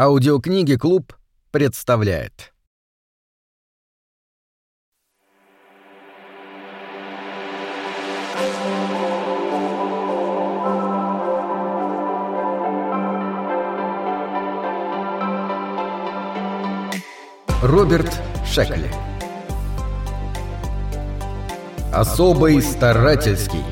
Аудиокниги «Клуб» представляет. Роберт Шекли Особый старательский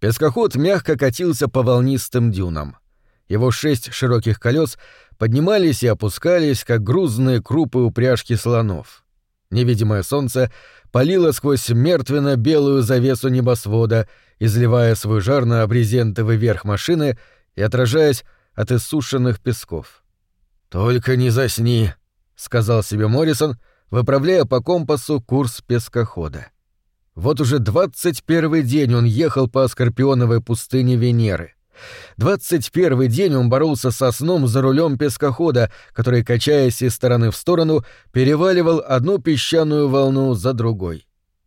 Пескоход мягко катился по волнистым дюнам. Его шесть широких колес поднимались и опускались, как грузные крупы упряжки слонов. Невидимое солнце палило сквозь мертвенно-белую завесу небосвода, изливая свой жар на брезентовый верх машины и отражаясь от иссушенных песков. «Только не засни», — сказал себе Моррисон, выправляя по компасу курс пескохода. Вот уже 21 день он ехал по Скорпионовой пустыне Венеры. 21 день он боролся со сном за рулем пескохода, который, качаясь из стороны в сторону, переваливал одну песчаную волну за другой.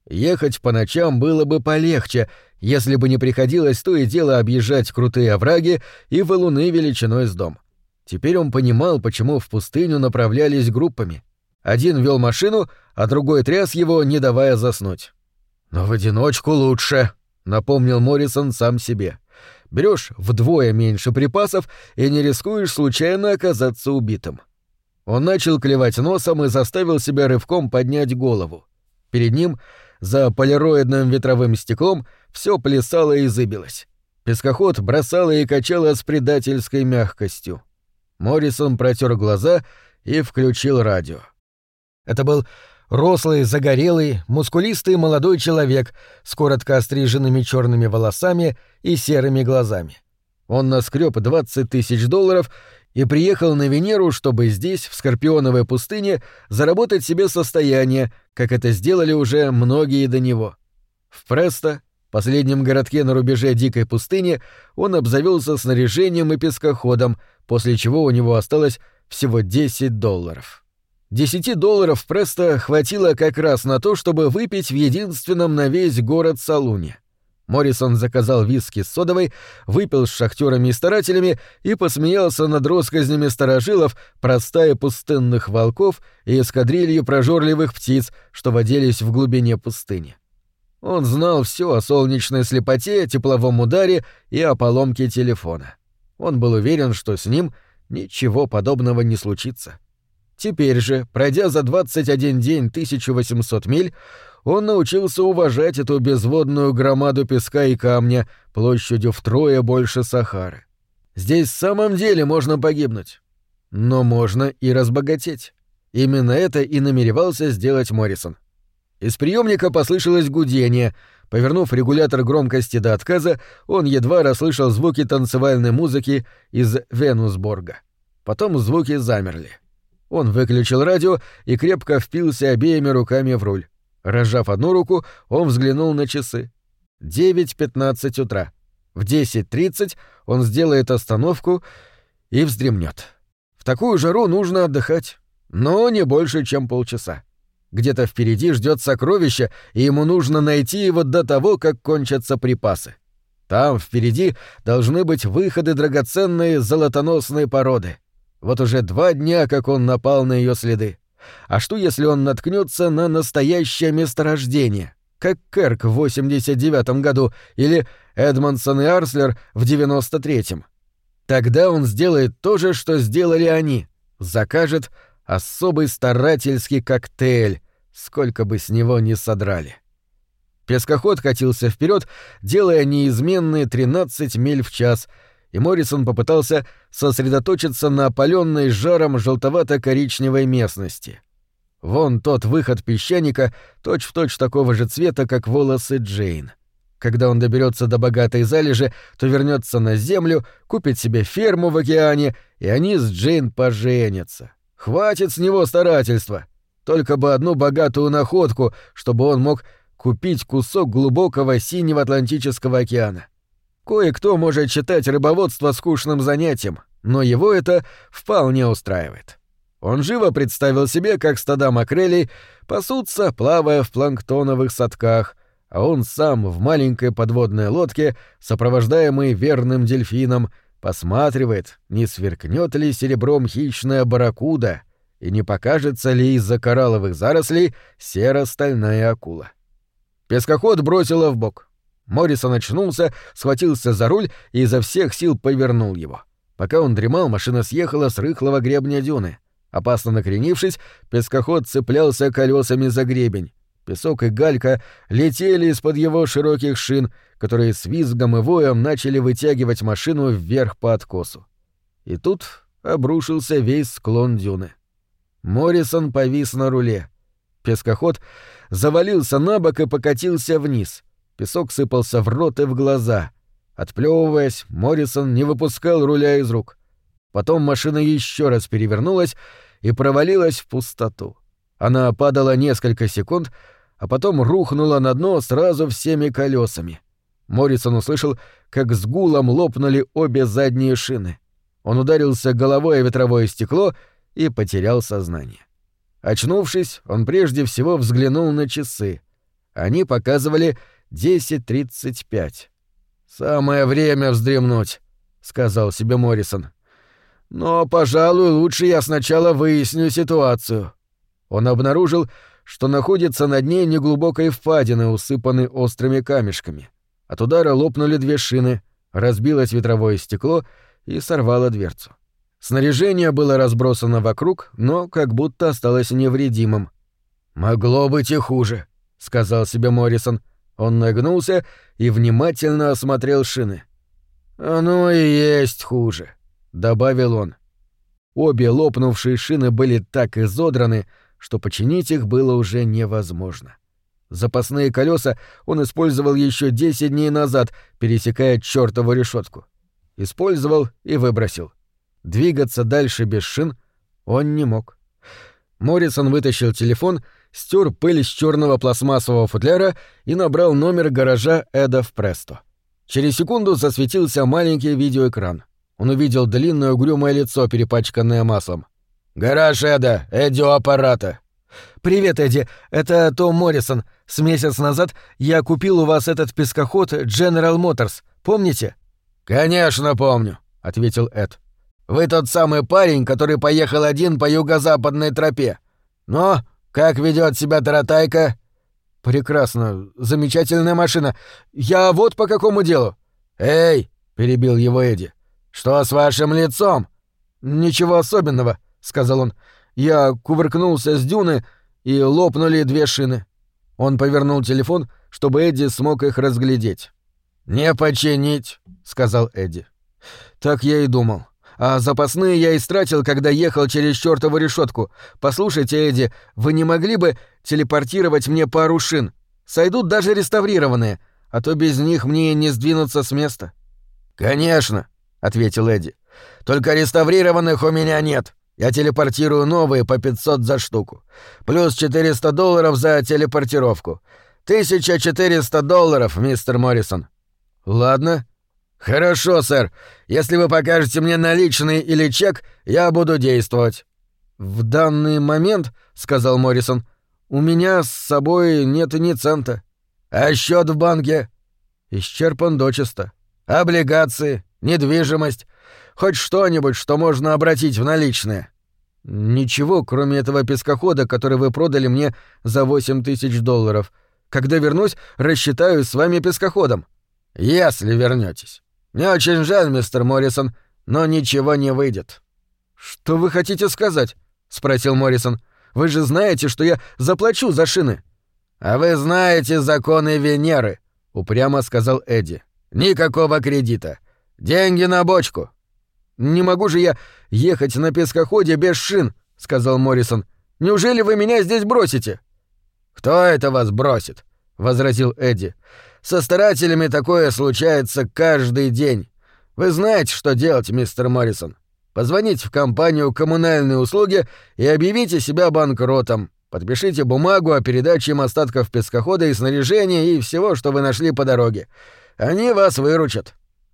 Ехать по ночам было бы полегче, если бы не приходилось то и дело объезжать крутые овраги и валуны величиной с дом. Теперь он понимал, почему в пустыню направлялись группами. Один вел машину, а другой тряс его, не давая заснуть. Но в одиночку лучше, напомнил Моррисон сам себе. Берешь вдвое меньше припасов и не рискуешь случайно оказаться убитым. Он начал клевать носом и заставил себя рывком поднять голову. Перед ним, за полироидным ветровым стеклом, все плясало и зыбилось. Пескоход бросало и качало с предательской мягкостью. Моррисон протер глаза и включил радио. Это был Рослый, загорелый, мускулистый молодой человек с коротко остриженными черными волосами и серыми глазами. Он наскреб 20 тысяч долларов и приехал на Венеру, чтобы здесь, в Скорпионовой пустыне, заработать себе состояние, как это сделали уже многие до него. В Престо, последнем городке на рубеже дикой пустыни, он обзавелся снаряжением и пескоходом, после чего у него осталось всего 10 долларов. 10 долларов Преста хватило как раз на то, чтобы выпить в единственном на весь город салуне. Моррисон заказал виски с содовой, выпил с шахтерами и старателями и посмеялся над россказнями старожилов, простая пустынных волков и эскадрилью прожорливых птиц, что водились в глубине пустыни. Он знал все о солнечной слепоте, о тепловом ударе и о поломке телефона. Он был уверен, что с ним ничего подобного не случится. Теперь же, пройдя за 21 день 1800 миль, он научился уважать эту безводную громаду песка и камня площадью втрое больше Сахары. Здесь в самом деле можно погибнуть. Но можно и разбогатеть. Именно это и намеревался сделать Моррисон. Из приемника послышалось гудение. Повернув регулятор громкости до отказа, он едва расслышал звуки танцевальной музыки из Венусборга. Потом звуки замерли. Он выключил радио и крепко впился обеими руками в руль. Разжав одну руку, он взглянул на часы. 9.15 утра. В 10.30 он сделает остановку и вздремнет. В такую жару нужно отдыхать, но не больше, чем полчаса. Где-то впереди ждет сокровище, и ему нужно найти его до того, как кончатся припасы. Там впереди должны быть выходы драгоценной золотоносной породы. Вот уже два дня, как он напал на ее следы. А что, если он наткнется на настоящее месторождение, как Керк в 89-м году или Эдмонсон и Арслер в 93-м? Тогда он сделает то же, что сделали они. Закажет особый старательский коктейль, сколько бы с него ни содрали. Пескоход катился вперед, делая неизменные 13 миль в час — и Моррисон попытался сосредоточиться на опаленной жаром желтовато-коричневой местности. Вон тот выход песчаника точь-в-точь точь такого же цвета, как волосы Джейн. Когда он доберется до богатой залежи, то вернется на землю, купит себе ферму в океане, и они с Джейн поженятся. Хватит с него старательства. Только бы одну богатую находку, чтобы он мог купить кусок глубокого синего Атлантического океана. Кое-кто может считать рыбоводство скучным занятием, но его это вполне устраивает. Он живо представил себе, как стада макрелей пасутся, плавая в планктоновых садках, а он сам в маленькой подводной лодке, сопровождаемый верным дельфином, посматривает, не сверкнет ли серебром хищная барракуда и не покажется ли из-за коралловых зарослей серо-стальная акула. Пескоход бросила в бок. Моррисон очнулся, схватился за руль и изо всех сил повернул его. Пока он дремал, машина съехала с рыхлого гребня дюны. Опасно накренившись, пескоход цеплялся колесами за гребень. Песок и галька летели из-под его широких шин, которые с визгом и воем начали вытягивать машину вверх по откосу. И тут обрушился весь склон дюны. Моррисон повис на руле. Пескоход завалился на бок и покатился вниз — Песок сыпался в рот и в глаза. Отплевываясь, Моррисон не выпускал руля из рук. Потом машина еще раз перевернулась и провалилась в пустоту. Она падала несколько секунд, а потом рухнула на дно сразу всеми колесами. Моррисон услышал, как с гулом лопнули обе задние шины. Он ударился головой о ветровое стекло и потерял сознание. Очнувшись, он прежде всего взглянул на часы. Они показывали 10.35. «Самое время вздремнуть», — сказал себе Моррисон. «Но, пожалуй, лучше я сначала выясню ситуацию». Он обнаружил, что находится на дне неглубокой впадины, усыпанной острыми камешками. От удара лопнули две шины, разбилось ветровое стекло и сорвало дверцу. Снаряжение было разбросано вокруг, но как будто осталось невредимым. «Могло быть и хуже», — сказал себе Моррисон. — он нагнулся и внимательно осмотрел шины. «Оно и есть хуже», — добавил он. Обе лопнувшие шины были так изодраны, что починить их было уже невозможно. Запасные колеса он использовал еще 10 дней назад, пересекая чертову решетку. Использовал и выбросил. Двигаться дальше без шин он не мог. Моррисон вытащил телефон и стер пыль с черного пластмассового футляра и набрал номер гаража Эда в Престо. Через секунду засветился маленький видеоэкран. Он увидел длинное угрюмое лицо, перепачканное маслом. «Гараж Эда, Эдио-аппарата». «Привет, Эдди, это Том Моррисон. С месяц назад я купил у вас этот пескоход General Motors. Помните?» «Конечно помню», — ответил Эд. «Вы тот самый парень, который поехал один по юго-западной тропе. Но «Как ведет себя Таратайка?» «Прекрасно. Замечательная машина. Я вот по какому делу». «Эй!» — перебил его Эдди. «Что с вашим лицом?» «Ничего особенного», — сказал он. «Я кувыркнулся с дюны, и лопнули две шины». Он повернул телефон, чтобы Эдди смог их разглядеть. «Не починить», — сказал Эдди. «Так я и думал. А запасные я истратил, когда ехал через чертову решетку. Послушайте, Эдди, вы не могли бы телепортировать мне пару шин? Сойдут даже реставрированные, а то без них мне не сдвинуться с места». «Конечно», — ответил Эдди. «Только реставрированных у меня нет. Я телепортирую новые по 500 за штуку. Плюс 400 долларов за телепортировку. 1400 долларов, мистер Моррисон». «Ладно», «Хорошо, сэр. Если вы покажете мне наличный или чек, я буду действовать». «В данный момент, — сказал Моррисон, — у меня с собой нет ни цента. А счет в банке?» «Исчерпан дочисто. Облигации, недвижимость, хоть что-нибудь, что можно обратить в наличные». «Ничего, кроме этого пескохода, который вы продали мне за восемь тысяч долларов. Когда вернусь, рассчитаюсь с вами пескоходом». «Если вернетесь. «Мне очень жаль, мистер Моррисон, но ничего не выйдет». «Что вы хотите сказать?» — спросил Моррисон. «Вы же знаете, что я заплачу за шины». «А вы знаете законы Венеры», — упрямо сказал Эдди. «Никакого кредита. Деньги на бочку». «Не могу же я ехать на пескоходе без шин», — сказал Моррисон. «Неужели вы меня здесь бросите?» «Кто это вас бросит?» — возразил Эдди. Со старателями такое случается каждый день. Вы знаете, что делать, мистер Моррисон. Позвоните в компанию коммунальные услуги и объявите себя банкротом. Подпишите бумагу о передаче им остатков пескохода и снаряжения и всего, что вы нашли по дороге. Они вас выручат.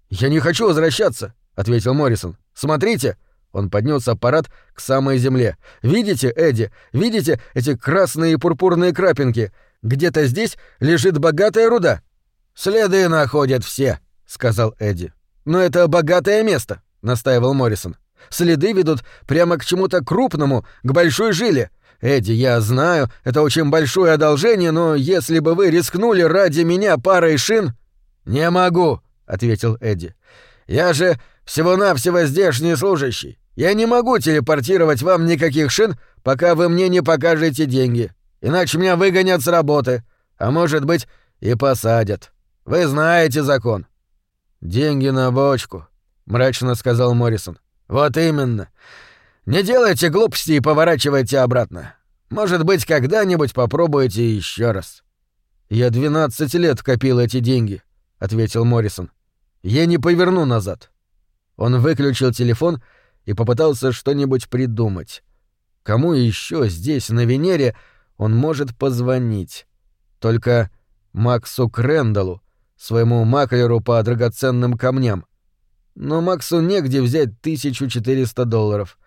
Я не хочу возвращаться, ответил Моррисон. Смотрите, он поднес аппарат к самой земле. Видите, Эдди, видите эти красные и пурпурные крапинки? Где-то здесь лежит богатая руда. «Следы находят все», — сказал Эдди. «Но это богатое место», — настаивал Моррисон. «Следы ведут прямо к чему-то крупному, к большой жиле. Эдди, я знаю, это очень большое одолжение, но если бы вы рискнули ради меня парой шин...» «Не могу», — ответил Эдди. «Я же всего-навсего здешний служащий. Я не могу телепортировать вам никаких шин, пока вы мне не покажете деньги. Иначе меня выгонят с работы, а может быть и посадят». Вы знаете закон. Деньги на бочку, мрачно сказал Моррисон. Вот именно. Не делайте глупости и поворачивайте обратно. Может быть, когда-нибудь попробуете еще раз. Я 12 лет копил эти деньги, ответил Моррисон. Я не поверну назад. Он выключил телефон и попытался что-нибудь придумать. Кому еще здесь, на Венере, он может позвонить? Только Максу Крендалу, своему маклеру по драгоценным камням. Но Максу негде взять 1400 долларов.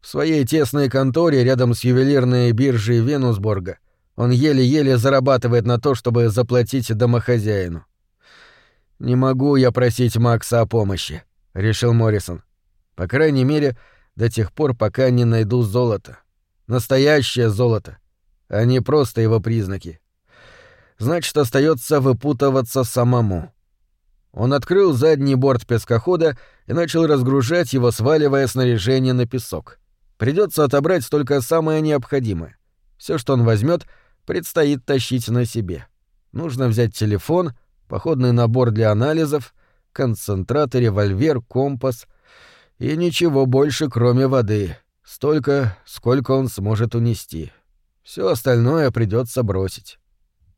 В своей тесной конторе рядом с ювелирной биржей Венусборга он еле-еле зарабатывает на то, чтобы заплатить домохозяину. «Не могу я просить Макса о помощи», — решил Моррисон. «По крайней мере, до тех пор, пока не найду золото. Настоящее золото, а не просто его признаки значит, остается выпутываться самому. Он открыл задний борт пескохода и начал разгружать его, сваливая снаряжение на песок. Придется отобрать только самое необходимое. Все, что он возьмет, предстоит тащить на себе. Нужно взять телефон, походный набор для анализов, концентрат, револьвер, компас и ничего больше, кроме воды. Столько, сколько он сможет унести. Все остальное придется бросить.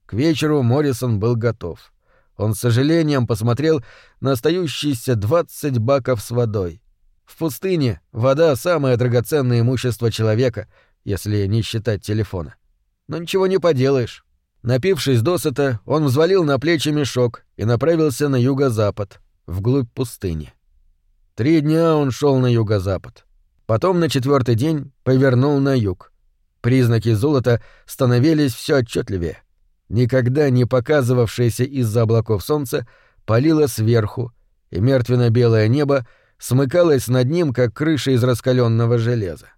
К вечеру Моррисон был готов. Он с сожалением посмотрел на остающиеся 20 баков с водой. В пустыне вода — самое драгоценное имущество человека, если не считать телефона. Но ничего не поделаешь. Напившись досыта, он взвалил на плечи мешок и направился на юго-запад, вглубь пустыни. Три дня он шел на юго-запад. Потом на четвертый день повернул на юг. Признаки золота становились все отчетливее никогда не показывавшееся из-за облаков солнца, палило сверху, и мертвенно-белое небо смыкалось над ним, как крыша из раскаленного железа.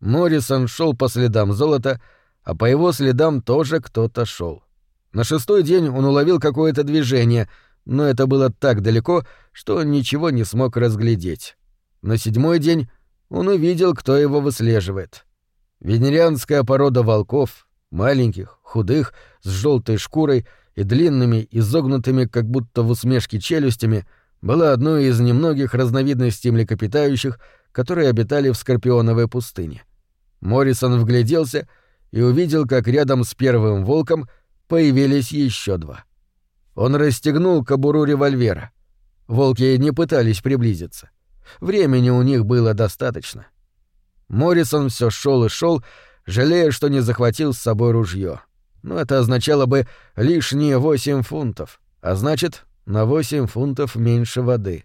Моррисон шел по следам золота, а по его следам тоже кто-то шел. На шестой день он уловил какое-то движение, но это было так далеко, что он ничего не смог разглядеть. На седьмой день он увидел, кто его выслеживает. Венерианская порода волков — маленьких, худых, с желтой шкурой и длинными, изогнутыми, как будто в усмешке челюстями, была одной из немногих разновидностей млекопитающих, которые обитали в Скорпионовой пустыне. Моррисон вгляделся и увидел, как рядом с первым волком появились еще два. Он расстегнул кобуру револьвера. Волки не пытались приблизиться. Времени у них было достаточно. Моррисон все шел и шел, жалея, что не захватил с собой ружье. Но это означало бы лишние восемь фунтов, а значит, на восемь фунтов меньше воды.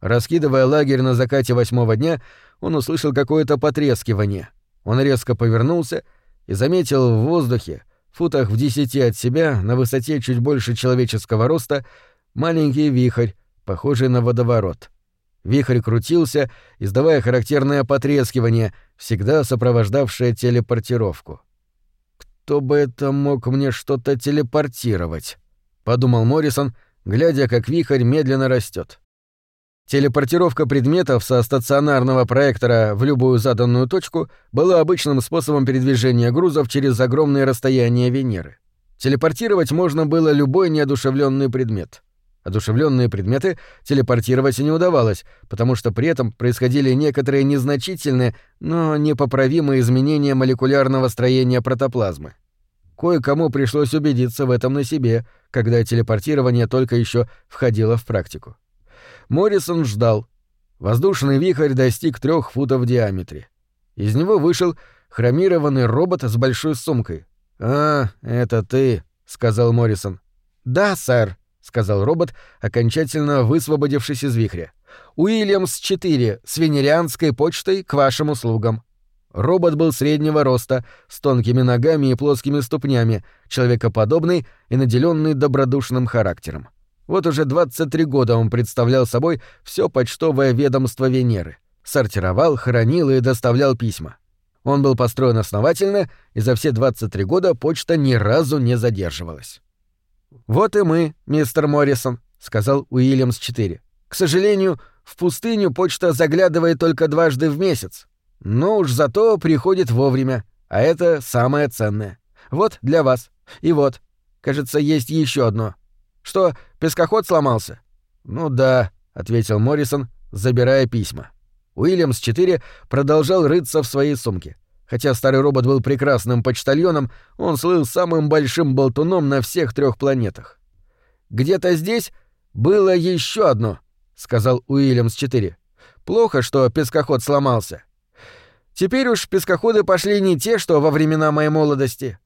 Раскидывая лагерь на закате восьмого дня, он услышал какое-то потрескивание. Он резко повернулся и заметил в воздухе, футах в десяти от себя, на высоте чуть больше человеческого роста, маленький вихрь, похожий на водоворот. Вихрь крутился, издавая характерное потрескивание, всегда сопровождавшее телепортировку. «Кто бы это мог мне что-то телепортировать?» — подумал Моррисон, глядя, как вихрь медленно растет. Телепортировка предметов со стационарного проектора в любую заданную точку была обычным способом передвижения грузов через огромные расстояния Венеры. Телепортировать можно было любой неодушевленный предмет — Одушевленные предметы телепортировать не удавалось, потому что при этом происходили некоторые незначительные, но непоправимые изменения молекулярного строения протоплазмы. Кое-кому пришлось убедиться в этом на себе, когда телепортирование только еще входило в практику. Моррисон ждал. Воздушный вихрь достиг трех футов в диаметре. Из него вышел хромированный робот с большой сумкой. «А, это ты», — сказал Моррисон. «Да, сэр», сказал робот, окончательно высвободившись из вихря. Уильямс 4 с венерианской почтой к вашим услугам. Робот был среднего роста, с тонкими ногами и плоскими ступнями, человекоподобный и наделенный добродушным характером. Вот уже 23 года он представлял собой все почтовое ведомство Венеры. Сортировал, хранил и доставлял письма. Он был построен основательно, и за все 23 года почта ни разу не задерживалась. «Вот и мы, мистер Моррисон», — сказал Уильямс-4. «К сожалению, в пустыню почта заглядывает только дважды в месяц. Но уж зато приходит вовремя, а это самое ценное. Вот для вас. И вот. Кажется, есть еще одно. Что, пескоход сломался?» «Ну да», — ответил Моррисон, забирая письма. Уильямс-4 продолжал рыться в своей сумке. Хотя старый робот был прекрасным почтальоном, он слыл самым большим болтуном на всех трех планетах. «Где-то здесь было еще одно», — сказал Уильямс-4. «Плохо, что пескоход сломался. Теперь уж пескоходы пошли не те, что во времена моей молодости.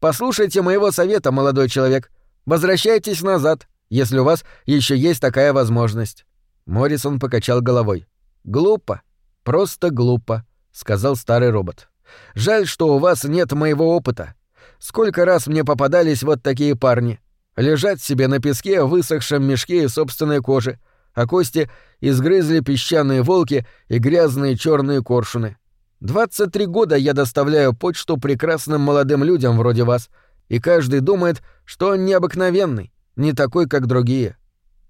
Послушайте моего совета, молодой человек. Возвращайтесь назад, если у вас еще есть такая возможность». Моррисон покачал головой. «Глупо, просто глупо», — сказал старый робот. Жаль, что у вас нет моего опыта. Сколько раз мне попадались вот такие парни. лежать себе на песке в высохшем мешке и собственной кожи, а кости изгрызли песчаные волки и грязные черные коршуны. 23 года я доставляю почту прекрасным молодым людям вроде вас, и каждый думает, что он необыкновенный, не такой, как другие.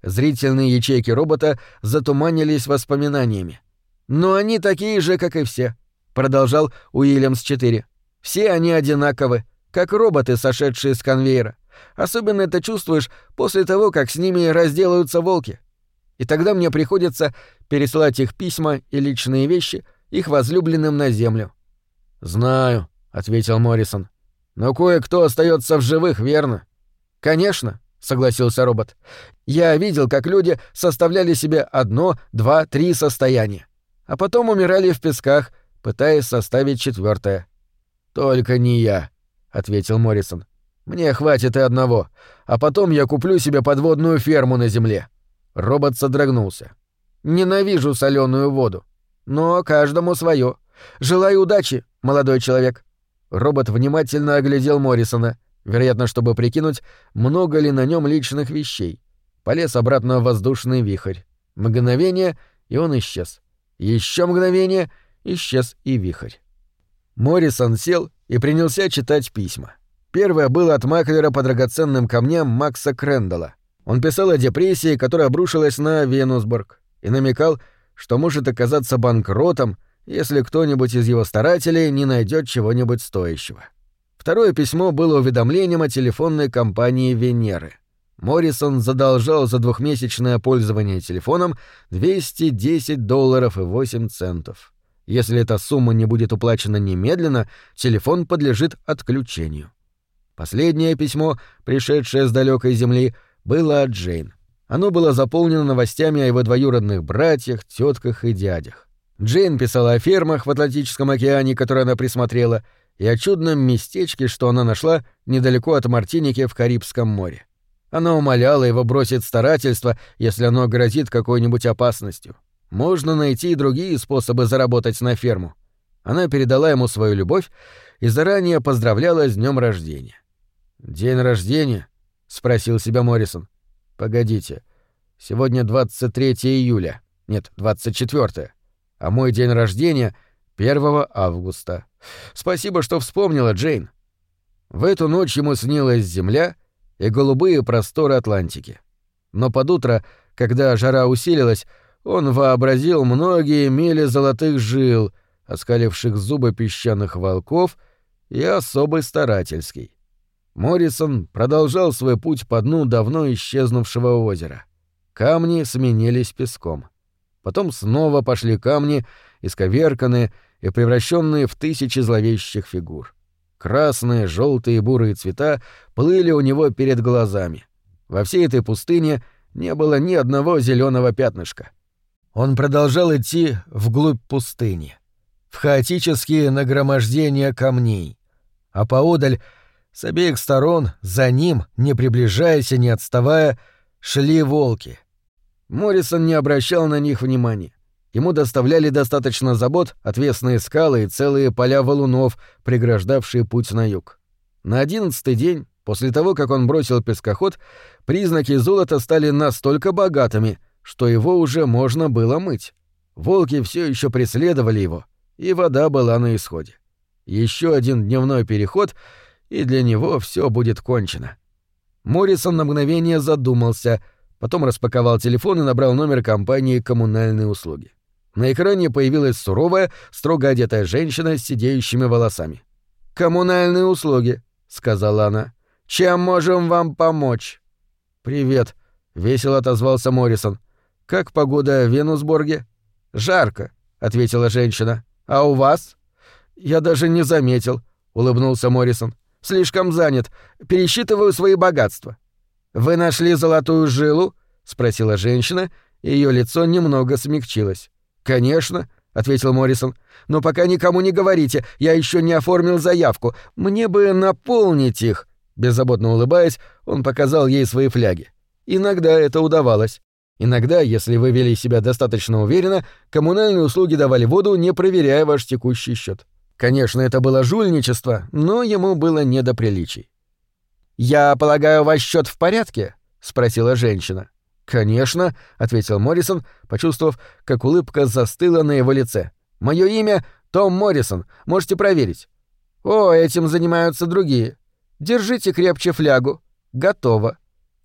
Зрительные ячейки робота затуманились воспоминаниями. Но они такие же, как и все. — продолжал Уильямс-4. «Все они одинаковы, как роботы, сошедшие с конвейера. Особенно это чувствуешь после того, как с ними разделаются волки. И тогда мне приходится пересылать их письма и личные вещи их возлюбленным на землю». «Знаю», — ответил Моррисон. «Но кое-кто остается в живых, верно?» «Конечно», — согласился робот. «Я видел, как люди составляли себе одно, два, три состояния. А потом умирали в песках, пытаясь составить четвертое. Только не я, ответил Моррисон. Мне хватит и одного, а потом я куплю себе подводную ферму на земле. Робот содрогнулся. Ненавижу соленую воду. Но каждому свое. Желаю удачи, молодой человек. Робот внимательно оглядел Моррисона, вероятно, чтобы прикинуть, много ли на нем личных вещей. Полез обратно в воздушный вихрь. Мгновение, и он исчез. Еще мгновение, исчез и вихрь. Моррисон сел и принялся читать письма. Первое было от маклера по драгоценным камням Макса Крендала. Он писал о депрессии, которая обрушилась на Венусбург, и намекал, что может оказаться банкротом, если кто-нибудь из его старателей не найдет чего-нибудь стоящего. Второе письмо было уведомлением о телефонной компании «Венеры». Моррисон задолжал за двухмесячное пользование телефоном 210 долларов и 8 центов. Если эта сумма не будет уплачена немедленно, телефон подлежит отключению. Последнее письмо, пришедшее с далекой земли, было от Джейн. Оно было заполнено новостями о его двоюродных братьях, тетках и дядях. Джейн писала о фермах в Атлантическом океане, которые она присмотрела, и о чудном местечке, что она нашла недалеко от Мартиники в Карибском море. Она умоляла его бросить старательство, если оно грозит какой-нибудь опасностью. Можно найти и другие способы заработать на ферму. Она передала ему свою любовь и заранее поздравляла с днем рождения. День рождения? спросил себя Моррисон. Погодите. Сегодня 23 июля. Нет, 24. А мой день рождения 1 августа. Спасибо, что вспомнила, Джейн. В эту ночь ему снилась земля и голубые просторы Атлантики. Но под утро, когда жара усилилась, он вообразил многие мили золотых жил, оскаливших зубы песчаных волков и особый старательский. Моррисон продолжал свой путь по дну давно исчезнувшего озера. Камни сменились песком. Потом снова пошли камни, исковерканные и превращенные в тысячи зловещих фигур. Красные, желтые и бурые цвета плыли у него перед глазами. Во всей этой пустыне не было ни одного зеленого пятнышка — он продолжал идти вглубь пустыни, в хаотические нагромождения камней, а поодаль, с обеих сторон, за ним, не приближаясь и не отставая, шли волки. Моррисон не обращал на них внимания. Ему доставляли достаточно забот отвесные скалы и целые поля валунов, преграждавшие путь на юг. На одиннадцатый день, после того, как он бросил пескоход, признаки золота стали настолько богатыми — что его уже можно было мыть. Волки все еще преследовали его, и вода была на исходе. Еще один дневной переход, и для него все будет кончено. Моррисон на мгновение задумался, потом распаковал телефон и набрал номер компании «Коммунальные услуги». На экране появилась суровая, строго одетая женщина с сидеющими волосами. «Коммунальные услуги», — сказала она. «Чем можем вам помочь?» «Привет», — весело отозвался Моррисон. «Как погода в Венусборге?» «Жарко», — ответила женщина. «А у вас?» «Я даже не заметил», — улыбнулся Моррисон. «Слишком занят. Пересчитываю свои богатства». «Вы нашли золотую жилу?» — спросила женщина, и ее лицо немного смягчилось. «Конечно», — ответил Моррисон. «Но пока никому не говорите, я еще не оформил заявку. Мне бы наполнить их». Беззаботно улыбаясь, он показал ей свои фляги. Иногда это удавалось. Иногда, если вы вели себя достаточно уверенно, коммунальные услуги давали воду, не проверяя ваш текущий счет. Конечно, это было жульничество, но ему было не до приличий. «Я полагаю, ваш счет в порядке?» — спросила женщина. «Конечно», — ответил Моррисон, почувствовав, как улыбка застыла на его лице. «Мое имя Том Моррисон. Можете проверить». «О, этим занимаются другие. Держите крепче флягу. Готово».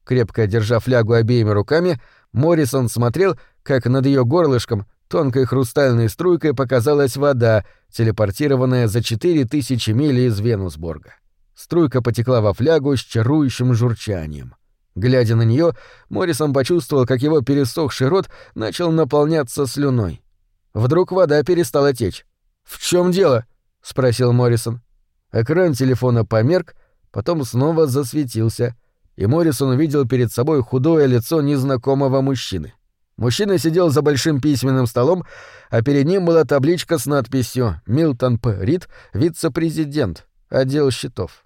Крепко держа флягу обеими руками, Моррисон смотрел, как над ее горлышком тонкой хрустальной струйкой показалась вода, телепортированная за 4000 миль из Венусборга. Струйка потекла во флягу с чарующим журчанием. Глядя на нее, Моррисон почувствовал, как его пересохший рот начал наполняться слюной. Вдруг вода перестала течь. «В чем дело?» — спросил Моррисон. Экран телефона померк, потом снова засветился и Моррисон увидел перед собой худое лицо незнакомого мужчины. Мужчина сидел за большим письменным столом, а перед ним была табличка с надписью «Милтон П. Рид, вице-президент, отдел счетов».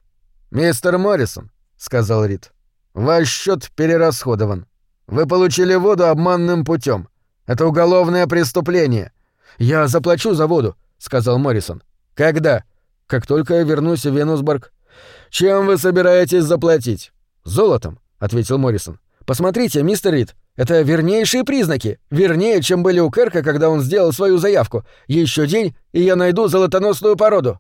«Мистер Моррисон», — сказал Рид, — «ваш счет перерасходован. Вы получили воду обманным путем. Это уголовное преступление». «Я заплачу за воду», — сказал Моррисон. «Когда?» «Как только я вернусь в Венусборг». «Чем вы собираетесь заплатить?» «Золотом», — ответил Моррисон. «Посмотрите, мистер Рид, это вернейшие признаки, вернее, чем были у Керка, когда он сделал свою заявку. Еще день, и я найду золотоносную породу».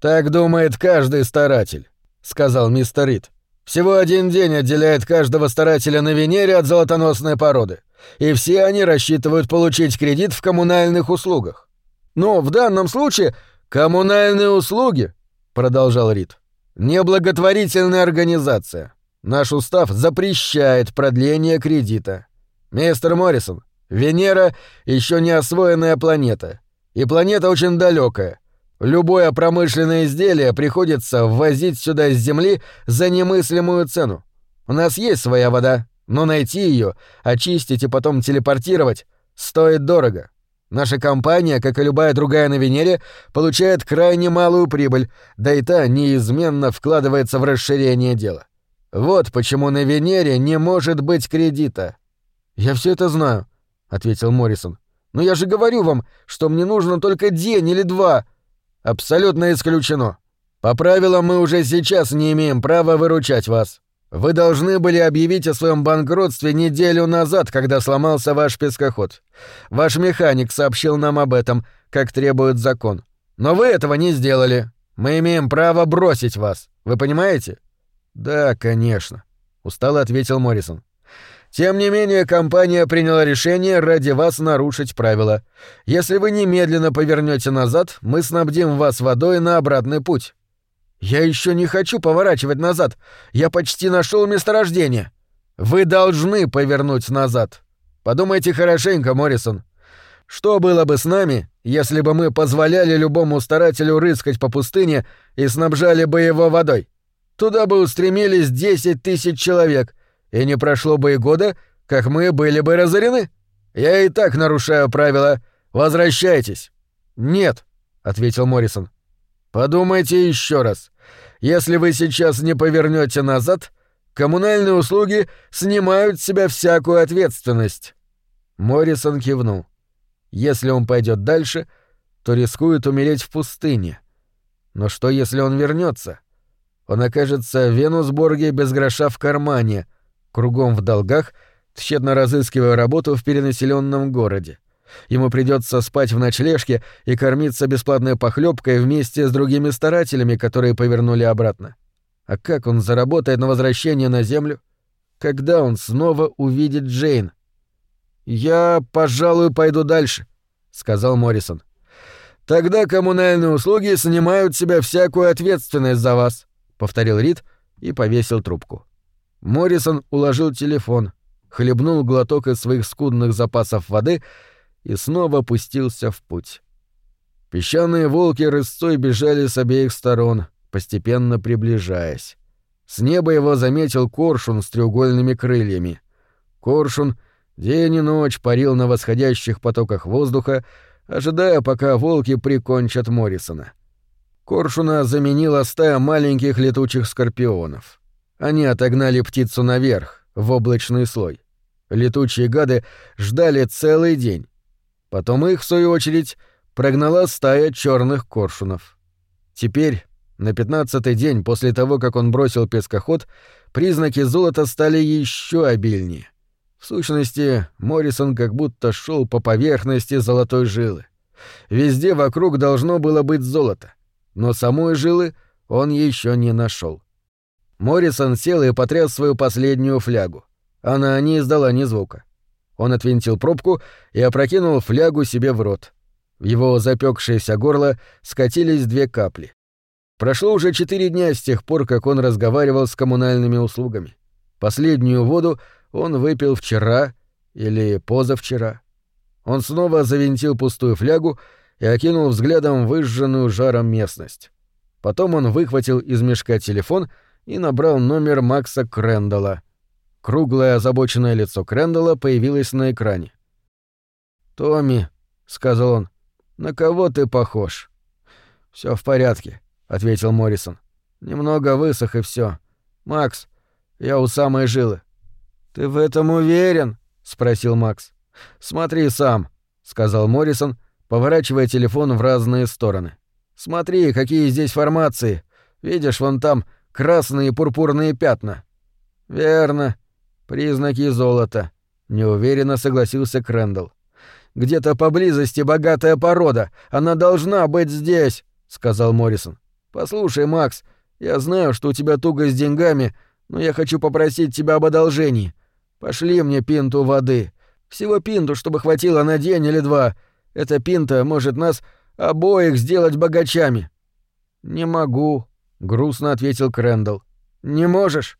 «Так думает каждый старатель», — сказал мистер Рид. «Всего один день отделяет каждого старателя на Венере от золотоносной породы, и все они рассчитывают получить кредит в коммунальных услугах». «Но в данном случае коммунальные услуги», — продолжал Рид, — «неблаготворительная организация». Наш устав запрещает продление кредита. Мистер Моррисон, Венера — еще не освоенная планета. И планета очень далекая. Любое промышленное изделие приходится ввозить сюда с Земли за немыслимую цену. У нас есть своя вода, но найти ее, очистить и потом телепортировать стоит дорого. Наша компания, как и любая другая на Венере, получает крайне малую прибыль, да и та неизменно вкладывается в расширение дела. Вот почему на Венере не может быть кредита. Я все это знаю, ответил Моррисон. Но я же говорю вам, что мне нужно только день или два. Абсолютно исключено. По правилам мы уже сейчас не имеем права выручать вас. Вы должны были объявить о своем банкротстве неделю назад, когда сломался ваш пескоход. Ваш механик сообщил нам об этом, как требует закон. Но вы этого не сделали. Мы имеем право бросить вас. Вы понимаете? Да, конечно, устало ответил Моррисон. Тем не менее, компания приняла решение ради вас нарушить правила. Если вы немедленно повернете назад, мы снабдим вас водой на обратный путь. Я еще не хочу поворачивать назад. Я почти нашел месторождение. Вы должны повернуть назад. Подумайте хорошенько, Моррисон. Что было бы с нами, если бы мы позволяли любому старателю рыскать по пустыне и снабжали бы его водой? Туда бы устремились 10 тысяч человек, и не прошло бы и года, как мы были бы разорены. Я и так нарушаю правила. Возвращайтесь. Нет, ответил Моррисон. Подумайте еще раз. Если вы сейчас не повернете назад, коммунальные услуги снимают с себя всякую ответственность. Моррисон кивнул. Если он пойдет дальше, то рискует умереть в пустыне. Но что, если он вернется? он окажется в Венусборге без гроша в кармане, кругом в долгах, тщетно разыскивая работу в перенаселенном городе. Ему придется спать в ночлежке и кормиться бесплатной похлебкой вместе с другими старателями, которые повернули обратно. А как он заработает на возвращение на землю? Когда он снова увидит Джейн? Я, пожалуй, пойду дальше, сказал Моррисон. Тогда коммунальные услуги снимают себя всякую ответственность за вас повторил Рид и повесил трубку. Моррисон уложил телефон, хлебнул глоток из своих скудных запасов воды и снова пустился в путь. Песчаные волки рысцой бежали с обеих сторон, постепенно приближаясь. С неба его заметил коршун с треугольными крыльями. Коршун день и ночь парил на восходящих потоках воздуха, ожидая, пока волки прикончат Моррисона. Коршуна заменила стая маленьких летучих скорпионов. Они отогнали птицу наверх, в облачный слой. Летучие гады ждали целый день. Потом их, в свою очередь, прогнала стая черных коршунов. Теперь, на пятнадцатый день после того, как он бросил пескоход, признаки золота стали еще обильнее. В сущности, Моррисон как будто шел по поверхности золотой жилы. Везде вокруг должно было быть золото но самой жилы он еще не нашел. Моррисон сел и потряс свою последнюю флягу. Она не издала ни звука. Он отвинтил пробку и опрокинул флягу себе в рот. В его запекшееся горло скатились две капли. Прошло уже четыре дня с тех пор, как он разговаривал с коммунальными услугами. Последнюю воду он выпил вчера или позавчера. Он снова завинтил пустую флягу и окинул взглядом выжженную жаром местность. Потом он выхватил из мешка телефон и набрал номер Макса Крэндала. Круглое озабоченное лицо Крэндала появилось на экране. «Томми», — сказал он, — «на кого ты похож?» Все в порядке», — ответил Моррисон. «Немного высох и все. Макс, я у самой жилы». «Ты в этом уверен?» — спросил Макс. «Смотри сам», — сказал Моррисон, — поворачивая телефон в разные стороны. «Смотри, какие здесь формации! Видишь, вон там красные пурпурные пятна!» «Верно. Признаки золота», — неуверенно согласился Крэндалл. «Где-то поблизости богатая порода. Она должна быть здесь», — сказал Моррисон. «Послушай, Макс, я знаю, что у тебя туго с деньгами, но я хочу попросить тебя об одолжении. Пошли мне пинту воды. Всего пинту, чтобы хватило на день или два. Эта пинта может нас обоих сделать богачами. Не могу, грустно ответил Крендел. Не можешь?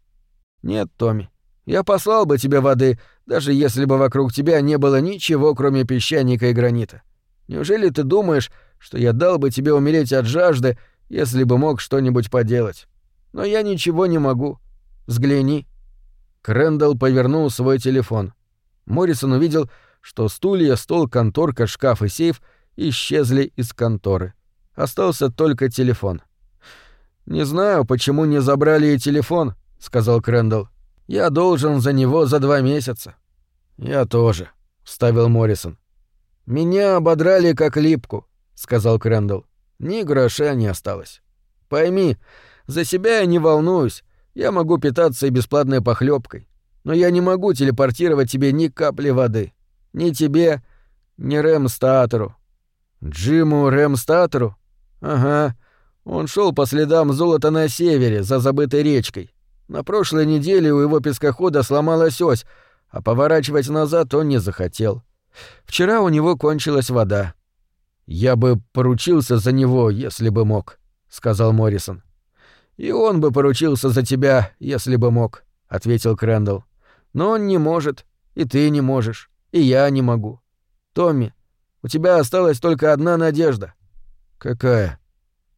Нет, Томми. Я послал бы тебе воды, даже если бы вокруг тебя не было ничего, кроме песчаника и гранита. Неужели ты думаешь, что я дал бы тебе умереть от жажды, если бы мог что-нибудь поделать? Но я ничего не могу. Взгляни. Крендел повернул свой телефон. Моррисон увидел, что стулья, стол, конторка, шкаф и сейф исчезли из конторы. Остался только телефон. «Не знаю, почему не забрали и телефон», — сказал Крэндалл. «Я должен за него за два месяца». «Я тоже», — вставил Моррисон. «Меня ободрали как липку», — сказал Крэндалл. «Ни гроша не осталось. Пойми, за себя я не волнуюсь. Я могу питаться и бесплатной похлебкой, но я не могу телепортировать тебе ни капли воды. Ни тебе, ни Рэмстатору. Джиму Рэмстатору? Ага. Он шел по следам золота на севере, за забытой речкой. На прошлой неделе у его пескохода сломалась ось, а поворачивать назад он не захотел. Вчера у него кончилась вода. Я бы поручился за него, если бы мог, сказал Моррисон. И он бы поручился за тебя, если бы мог, ответил Крэндалл. Но он не может, и ты не можешь. И я не могу. Томми, у тебя осталась только одна надежда. Какая?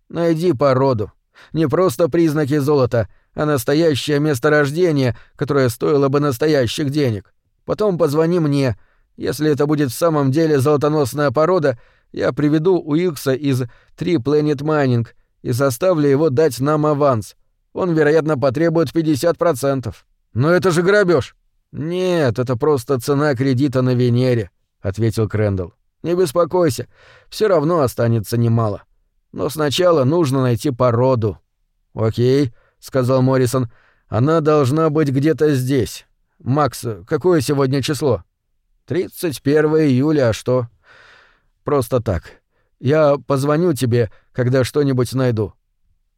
Найди породу. Не просто признаки золота, а настоящее месторождение, которое стоило бы настоящих денег. Потом позвони мне. Если это будет в самом деле золотоносная порода, я приведу Уикса из Three Planet Mining и заставлю его дать нам аванс. Он, вероятно, потребует 50%. Но это же грабеж. «Нет, это просто цена кредита на Венере», — ответил Крэндалл. «Не беспокойся, все равно останется немало. Но сначала нужно найти породу». «Окей», — сказал Моррисон, — «она должна быть где-то здесь. Макс, какое сегодня число?» «31 июля, а что?» «Просто так. Я позвоню тебе, когда что-нибудь найду».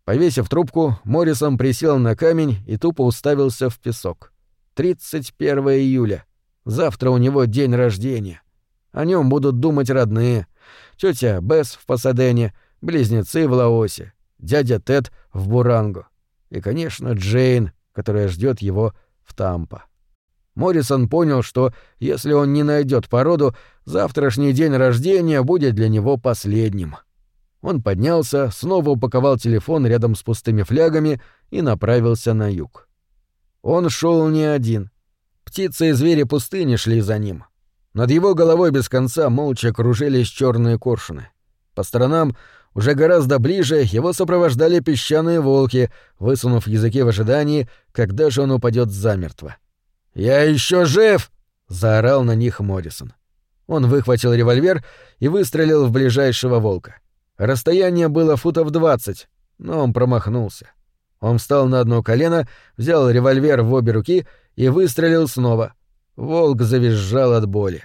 Повесив трубку, Моррисон присел на камень и тупо уставился в песок. 31 июля. Завтра у него день рождения. О нем будут думать родные. Тетя Бес в Пасадене, близнецы в Лаосе, дядя Тед в Буранго. И, конечно, Джейн, которая ждет его в Тампа. Моррисон понял, что если он не найдет породу, завтрашний день рождения будет для него последним. Он поднялся, снова упаковал телефон рядом с пустыми флягами и направился на юг. Он шел не один. Птицы и звери пустыни шли за ним. Над его головой без конца молча кружились черные коршуны. По сторонам, уже гораздо ближе, его сопровождали песчаные волки, высунув языки в ожидании, когда же он упадет замертво. «Я еще жив!» — заорал на них Моррисон. Он выхватил револьвер и выстрелил в ближайшего волка. Расстояние было футов двадцать, но он промахнулся. Он встал на одно колено, взял револьвер в обе руки и выстрелил снова. Волк завизжал от боли.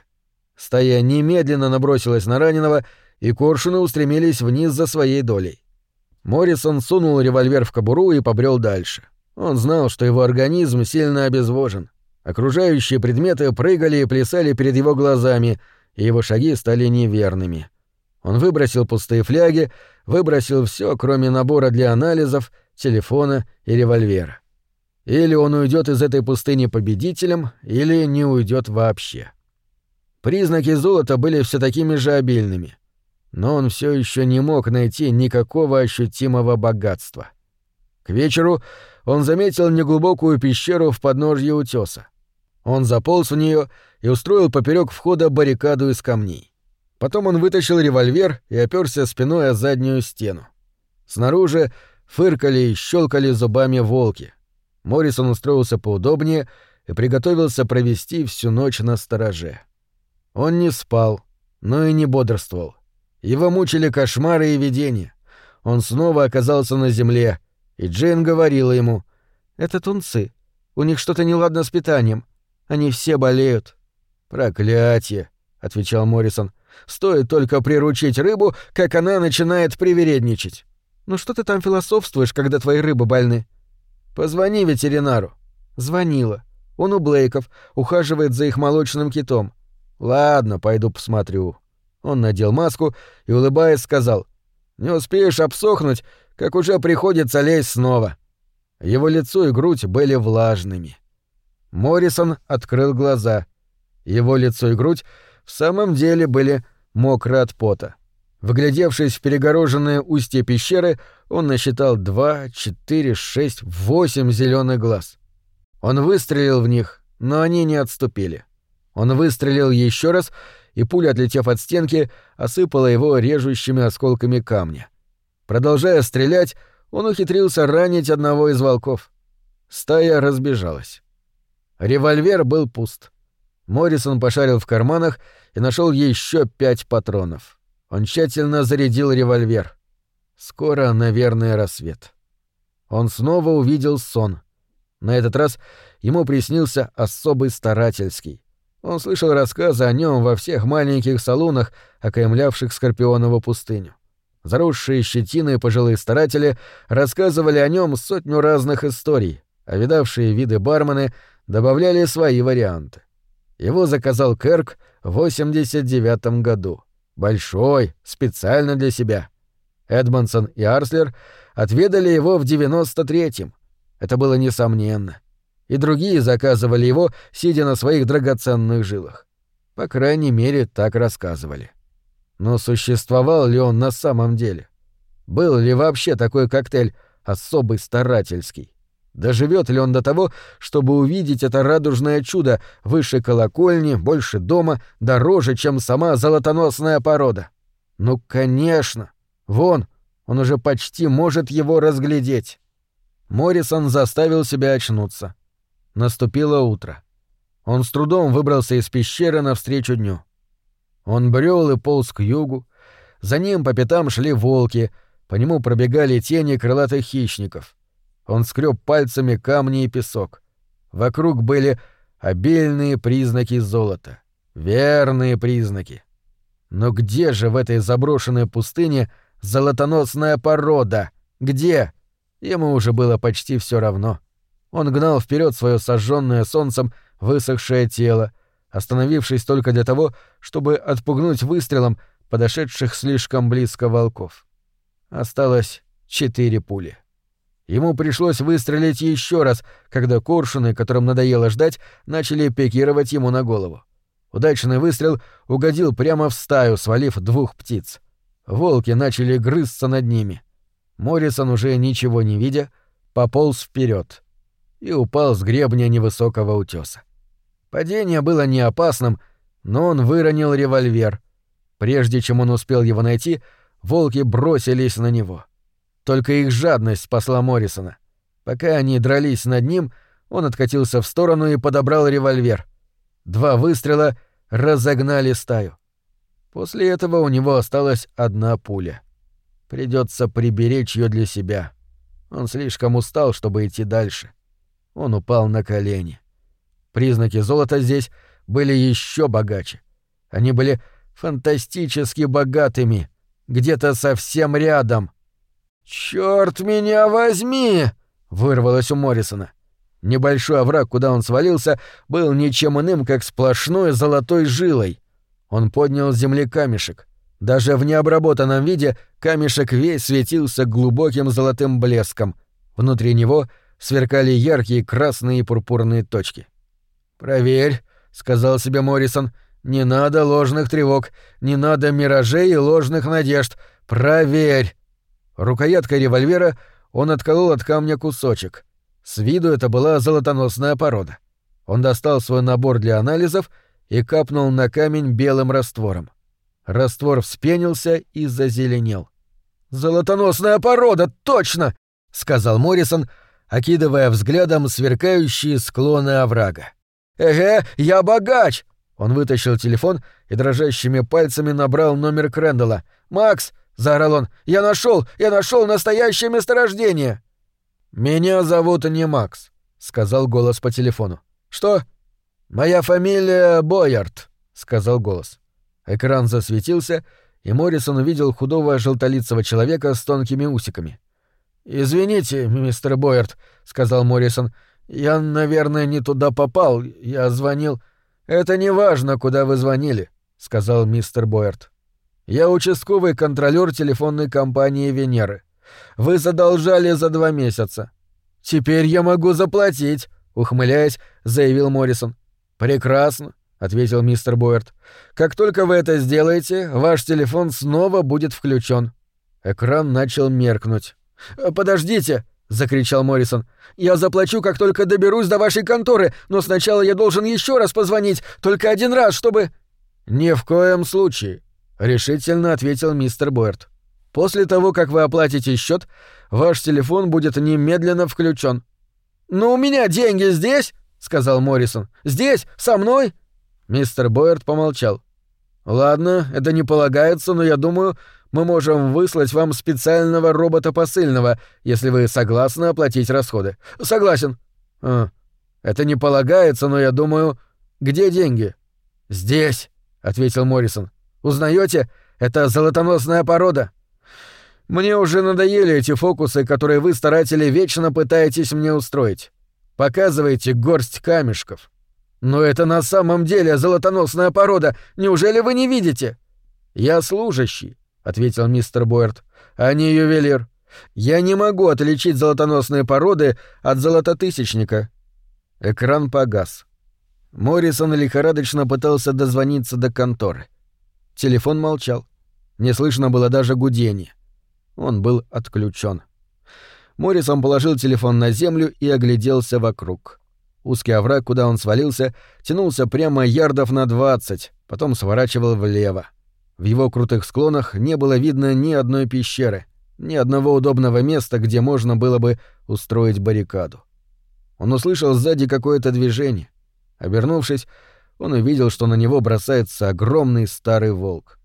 Стоя, немедленно набросилась на раненого, и коршуны устремились вниз за своей долей. Моррисон сунул револьвер в кобуру и побрел дальше. Он знал, что его организм сильно обезвожен. Окружающие предметы прыгали и плясали перед его глазами, и его шаги стали неверными. Он выбросил пустые фляги, выбросил все, кроме набора для анализов — телефона и револьвера. Или он уйдет из этой пустыни победителем, или не уйдет вообще. Признаки золота были все такими же обильными, но он все еще не мог найти никакого ощутимого богатства. К вечеру он заметил неглубокую пещеру в подножье утеса. Он заполз в нее и устроил поперек входа баррикаду из камней. Потом он вытащил револьвер и оперся спиной о заднюю стену. Снаружи Фыркали и щелкали зубами волки. Моррисон устроился поудобнее и приготовился провести всю ночь на стороже. Он не спал, но и не бодрствовал. Его мучили кошмары и видения. Он снова оказался на земле, и Джейн говорила ему «Это тунцы. У них что-то неладно с питанием. Они все болеют». «Проклятие», — отвечал Моррисон. «Стоит только приручить рыбу, как она начинает привередничать. Ну что ты там философствуешь, когда твои рыбы больны? Позвони ветеринару. Звонила. Он у Блейков, ухаживает за их молочным китом. Ладно, пойду посмотрю. Он надел маску и, улыбаясь, сказал. Не успеешь обсохнуть, как уже приходится лезть снова. Его лицо и грудь были влажными. Моррисон открыл глаза. Его лицо и грудь в самом деле были мокры от пота. Вглядевшись в перегороженное устье пещеры, он насчитал два, четыре, шесть, восемь зеленых глаз. Он выстрелил в них, но они не отступили. Он выстрелил еще раз, и пуля, отлетев от стенки, осыпала его режущими осколками камня. Продолжая стрелять, он ухитрился ранить одного из волков. Стая разбежалась. Револьвер был пуст. Моррисон пошарил в карманах и нашел еще пять патронов. Он тщательно зарядил револьвер. Скоро, наверное, рассвет. Он снова увидел сон. На этот раз ему приснился особый старательский. Он слышал рассказы о нем во всех маленьких салонах, окаймлявших Скорпионову пустыню. Заросшие щетины пожилые старатели рассказывали о нем сотню разных историй, а видавшие виды бармены добавляли свои варианты. Его заказал Керк в 89 году. Большой, специально для себя. Эдмонсон и Арслер отведали его в 93-м. Это было несомненно. И другие заказывали его, сидя на своих драгоценных жилах. По крайней мере, так рассказывали. Но существовал ли он на самом деле? Был ли вообще такой коктейль особый старательский? Доживет ли он до того, чтобы увидеть это радужное чудо выше колокольни, больше дома, дороже, чем сама золотоносная порода? Ну, конечно! Вон, он уже почти может его разглядеть. Моррисон заставил себя очнуться. Наступило утро. Он с трудом выбрался из пещеры навстречу дню. Он брел и полз к югу. За ним по пятам шли волки, по нему пробегали тени крылатых хищников — он скреб пальцами камни и песок. Вокруг были обильные признаки золота. Верные признаки. Но где же в этой заброшенной пустыне золотоносная порода? Где? Ему уже было почти все равно. Он гнал вперед свое сожженное солнцем высохшее тело, остановившись только для того, чтобы отпугнуть выстрелом подошедших слишком близко волков. Осталось четыре пули. Ему пришлось выстрелить еще раз, когда коршуны, которым надоело ждать, начали пикировать ему на голову. Удачный выстрел угодил прямо в стаю, свалив двух птиц. Волки начали грызться над ними. Моррисон, уже ничего не видя, пополз вперед и упал с гребня невысокого утеса. Падение было не опасным, но он выронил револьвер. Прежде чем он успел его найти, волки бросились на него. Только их жадность спасла Моррисона. Пока они дрались над ним, он откатился в сторону и подобрал револьвер. Два выстрела разогнали стаю. После этого у него осталась одна пуля. Придется приберечь ее для себя. Он слишком устал, чтобы идти дальше. Он упал на колени. Признаки золота здесь были еще богаче. Они были фантастически богатыми, где-то совсем рядом — Черт меня возьми!» — вырвалось у Моррисона. Небольшой овраг, куда он свалился, был ничем иным, как сплошной золотой жилой. Он поднял с земли камешек. Даже в необработанном виде камешек весь светился глубоким золотым блеском. Внутри него сверкали яркие красные и пурпурные точки. «Проверь», — сказал себе Моррисон, — «не надо ложных тревог, не надо миражей и ложных надежд. Проверь, Рукояткой револьвера он отколол от камня кусочек. С виду это была золотоносная порода. Он достал свой набор для анализов и капнул на камень белым раствором. Раствор вспенился и зазеленел. «Золотоносная порода, точно!» — сказал Моррисон, окидывая взглядом сверкающие склоны оврага. «Эге, я богач!» Он вытащил телефон и дрожащими пальцами набрал номер Крэндала. «Макс, заорал он. «Я нашел! Я нашел настоящее месторождение!» «Меня зовут не Макс», — сказал голос по телефону. «Что?» «Моя фамилия Боярд», — сказал голос. Экран засветился, и Моррисон увидел худого желтолицего человека с тонкими усиками. «Извините, мистер Боярд», — сказал Моррисон. «Я, наверное, не туда попал. Я звонил...» «Это не важно, куда вы звонили», — сказал мистер Боярд. Я участковый контролер телефонной компании Венеры. Вы задолжали за два месяца. Теперь я могу заплатить, ухмыляясь, заявил Моррисон. Прекрасно, ответил мистер Бойерт. Как только вы это сделаете, ваш телефон снова будет включен. Экран начал меркнуть. Подождите, закричал Моррисон. Я заплачу, как только доберусь до вашей конторы, но сначала я должен еще раз позвонить, только один раз, чтобы. Ни в коем случае, решительно ответил мистер Буэрт. После того, как вы оплатите счет, ваш телефон будет немедленно включен. Но у меня деньги здесь, сказал Моррисон. Здесь, со мной. Мистер Бойерт помолчал. Ладно, это не полагается, но я думаю, мы можем выслать вам специального робота посыльного, если вы согласны оплатить расходы. Согласен. А, это не полагается, но я думаю, где деньги? Здесь, ответил Моррисон. Узнаете? Это золотоносная порода. Мне уже надоели эти фокусы, которые вы, старатели, вечно пытаетесь мне устроить. Показываете горсть камешков. Но это на самом деле золотоносная порода. Неужели вы не видите? Я служащий, ответил мистер Бойерт, а не ювелир. Я не могу отличить золотоносные породы от золототысячника. Экран погас. Моррисон лихорадочно пытался дозвониться до конторы. — Телефон молчал. Не слышно было даже гудения. Он был отключен. Моррисон положил телефон на землю и огляделся вокруг. Узкий овраг, куда он свалился, тянулся прямо ярдов на 20, потом сворачивал влево. В его крутых склонах не было видно ни одной пещеры, ни одного удобного места, где можно было бы устроить баррикаду. Он услышал сзади какое-то движение. Обернувшись, он увидел, что на него бросается огромный старый волк.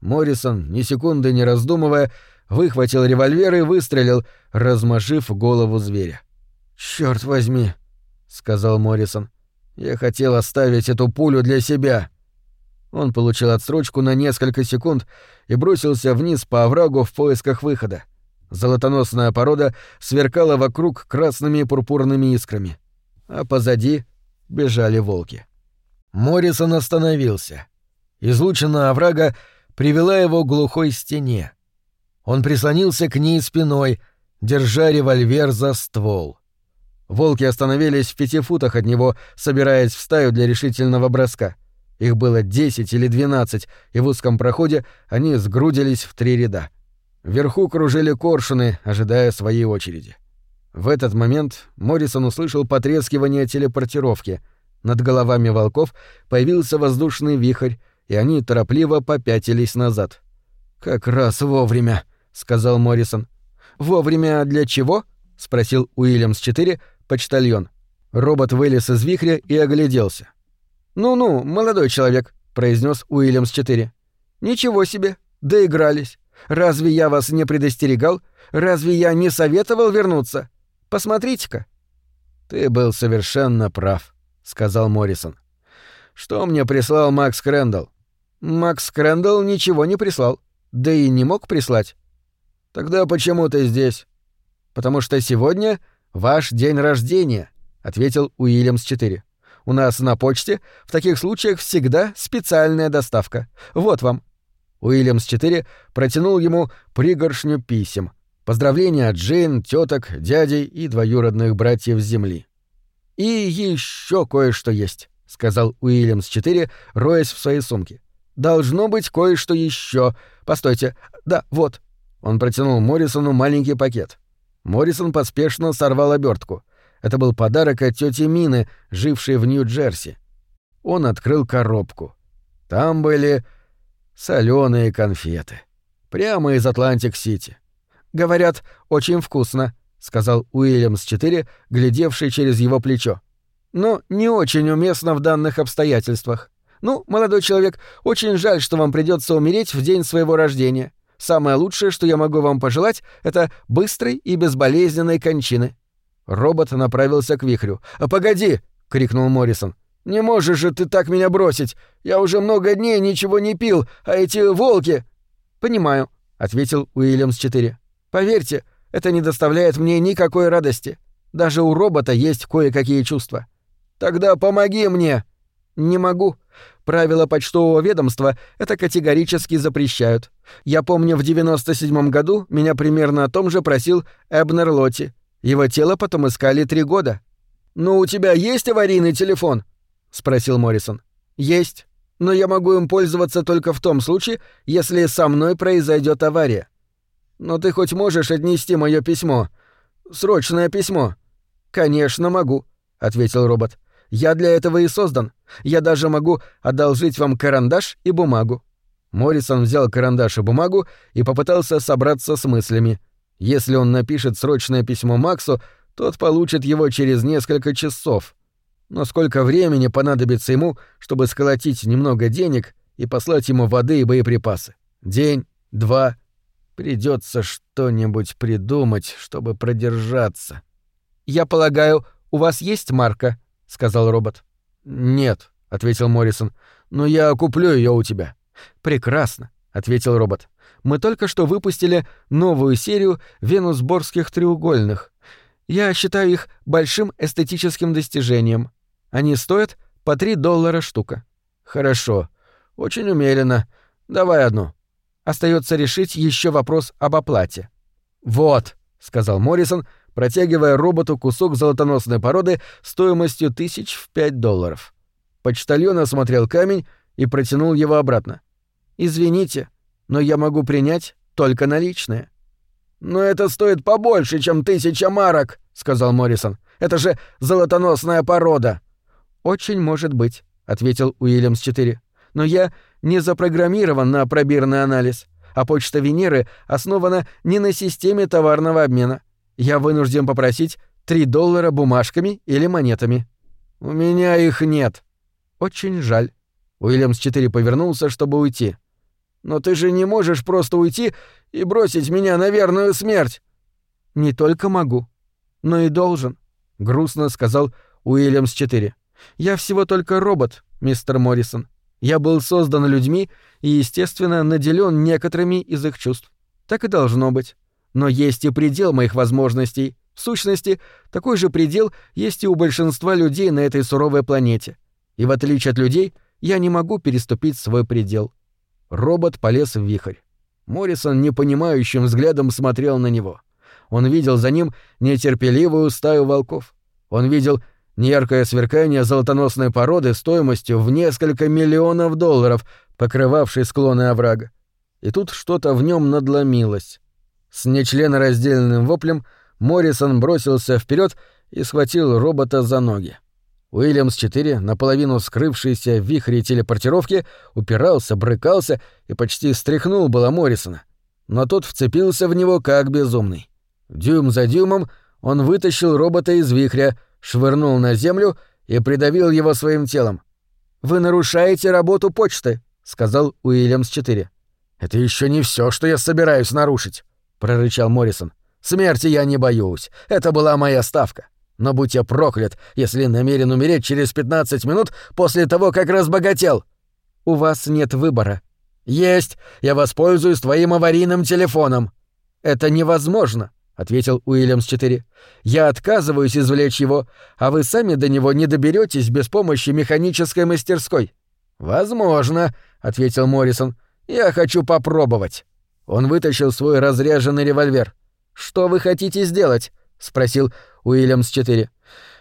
Моррисон, ни секунды не раздумывая, выхватил револьвер и выстрелил, размажив голову зверя. «Чёрт возьми!» — сказал Моррисон. «Я хотел оставить эту пулю для себя!» Он получил отсрочку на несколько секунд и бросился вниз по оврагу в поисках выхода. Золотоносная порода сверкала вокруг красными и пурпурными искрами. А позади бежали волки. Моррисон остановился. Излучина оврага привела его к глухой стене. Он прислонился к ней спиной, держа револьвер за ствол. Волки остановились в пяти футах от него, собираясь в стаю для решительного броска. Их было десять или двенадцать, и в узком проходе они сгрудились в три ряда. Вверху кружили коршуны, ожидая своей очереди. В этот момент Моррисон услышал потрескивание телепортировки — над головами волков появился воздушный вихрь, и они торопливо попятились назад. «Как раз вовремя», — сказал Моррисон. «Вовремя для чего?» — спросил Уильямс-4, почтальон. Робот вылез из вихря и огляделся. «Ну-ну, молодой человек», — произнес Уильямс-4. «Ничего себе, доигрались. Разве я вас не предостерегал? Разве я не советовал вернуться? Посмотрите-ка». «Ты был совершенно прав», — сказал Моррисон. «Что мне прислал Макс Крэндалл?» «Макс Крэндалл ничего не прислал. Да и не мог прислать». «Тогда почему ты здесь?» «Потому что сегодня ваш день рождения», — ответил Уильямс-4. «У нас на почте в таких случаях всегда специальная доставка. Вот вам». Уильямс-4 протянул ему пригоршню писем. Поздравления от Джейн, теток, дядей и двоюродных братьев с земли. И еще кое-что есть, сказал Уильямс 4, роясь в своей сумке. Должно быть кое-что еще. Постойте. Да, вот. Он протянул Моррисону маленький пакет. Моррисон поспешно сорвал обертку. Это был подарок от тети Мины, жившей в Нью-Джерси. Он открыл коробку. Там были соленые конфеты. Прямо из Атлантик-Сити. Говорят, очень вкусно, сказал Уильямс 4, глядевший через его плечо. Но не очень уместно в данных обстоятельствах. Ну, молодой человек, очень жаль, что вам придется умереть в день своего рождения. Самое лучшее, что я могу вам пожелать, это быстрой и безболезненной кончины. Робот направился к вихрю. А «Погоди!» — крикнул Моррисон. «Не можешь же ты так меня бросить! Я уже много дней ничего не пил, а эти волки...» «Понимаю», — ответил Уильямс 4. «Поверьте, это не доставляет мне никакой радости. Даже у робота есть кое-какие чувства. Тогда помоги мне. Не могу. Правила почтового ведомства это категорически запрещают. Я помню, в 97 году меня примерно о том же просил Эбнер Лотти. Его тело потом искали три года. «Ну, у тебя есть аварийный телефон?» — спросил Моррисон. «Есть. Но я могу им пользоваться только в том случае, если со мной произойдет авария. Но ты хоть можешь отнести мое письмо? Срочное письмо. Конечно, могу, ответил робот. Я для этого и создан. Я даже могу одолжить вам карандаш и бумагу. Моррисон взял карандаш и бумагу и попытался собраться с мыслями. Если он напишет срочное письмо Максу, тот получит его через несколько часов. Но сколько времени понадобится ему, чтобы сколотить немного денег и послать ему воды и боеприпасы? День, два, Придется что-нибудь придумать, чтобы продержаться. «Я полагаю, у вас есть марка?» — сказал робот. «Нет», — ответил Моррисон. «Но я куплю ее у тебя». «Прекрасно», — ответил робот. «Мы только что выпустили новую серию венусборгских треугольных. Я считаю их большим эстетическим достижением. Они стоят по 3 доллара штука». «Хорошо. Очень умеренно. Давай одну». Остается решить еще вопрос об оплате. Вот, сказал Моррисон, протягивая роботу кусок золотоносной породы стоимостью тысяч в пять долларов. Почтальон осмотрел камень и протянул его обратно. «Извините, но я могу принять только наличные». «Но это стоит побольше, чем тысяча марок», — сказал Моррисон. «Это же золотоносная порода». «Очень может быть», — ответил Уильямс-4. Но я не запрограммирован на пробирный анализ, а почта Венеры основана не на системе товарного обмена. Я вынужден попросить 3 доллара бумажками или монетами. У меня их нет. Очень жаль. Уильямс 4 повернулся, чтобы уйти. Но ты же не можешь просто уйти и бросить меня на верную смерть. Не только могу, но и должен, грустно сказал Уильямс 4. Я всего только робот, мистер Моррисон. Я был создан людьми и, естественно, наделен некоторыми из их чувств. Так и должно быть. Но есть и предел моих возможностей. В сущности, такой же предел есть и у большинства людей на этой суровой планете. И в отличие от людей, я не могу переступить свой предел. Робот полез в вихрь. Моррисон непонимающим взглядом смотрел на него. Он видел за ним нетерпеливую стаю волков. Он видел Неяркое сверкание золотоносной породы стоимостью в несколько миллионов долларов, покрывавшей склоны оврага. И тут что-то в нем надломилось. С нечленораздельным воплем Моррисон бросился вперед и схватил робота за ноги. Уильямс-4, наполовину скрывшийся в вихре телепортировки, упирался, брыкался и почти стряхнул было Моррисона. Но тот вцепился в него как безумный. Дюйм за дюймом он вытащил робота из вихря, швырнул на землю и придавил его своим телом. «Вы нарушаете работу почты», — сказал Уильямс-4. «Это еще не все, что я собираюсь нарушить», — прорычал Моррисон. «Смерти я не боюсь. Это была моя ставка. Но будь я проклят, если намерен умереть через 15 минут после того, как разбогател». «У вас нет выбора». «Есть! Я воспользуюсь твоим аварийным телефоном». «Это невозможно». — ответил Уильямс-4. «Я отказываюсь извлечь его, а вы сами до него не доберетесь без помощи механической мастерской». «Возможно», — ответил Моррисон. «Я хочу попробовать». Он вытащил свой разряженный револьвер. «Что вы хотите сделать?» — спросил Уильямс-4.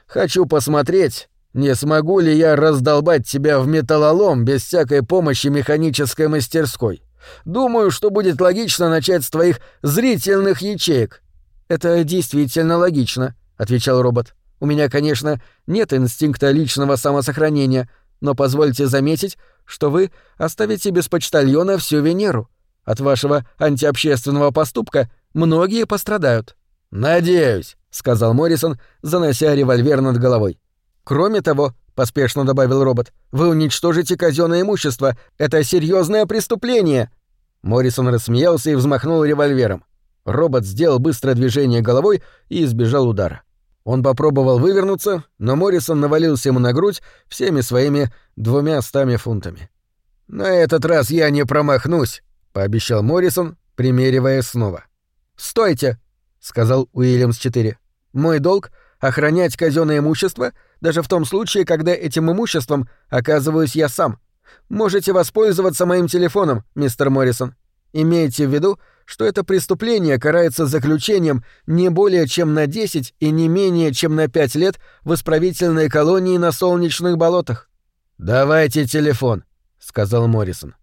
«Хочу посмотреть, не смогу ли я раздолбать тебя в металлолом без всякой помощи механической мастерской. Думаю, что будет логично начать с твоих зрительных ячеек». «Это действительно логично», — отвечал робот. «У меня, конечно, нет инстинкта личного самосохранения, но позвольте заметить, что вы оставите без почтальона всю Венеру. От вашего антиобщественного поступка многие пострадают». «Надеюсь», — сказал Моррисон, занося револьвер над головой. «Кроме того», — поспешно добавил робот, — «вы уничтожите казенное имущество. Это серьезное преступление». Моррисон рассмеялся и взмахнул револьвером. Робот сделал быстрое движение головой и избежал удара. Он попробовал вывернуться, но Моррисон навалился ему на грудь всеми своими двумя стами фунтами. «На этот раз я не промахнусь», — пообещал Моррисон, примеривая снова. «Стойте!» — сказал Уильямс-4. «Мой долг — охранять казенное имущество, даже в том случае, когда этим имуществом оказываюсь я сам. Можете воспользоваться моим телефоном, мистер Моррисон. Имейте в виду, что это преступление карается заключением не более чем на 10 и не менее чем на 5 лет в исправительной колонии на солнечных болотах. «Давайте телефон», — сказал Моррисон.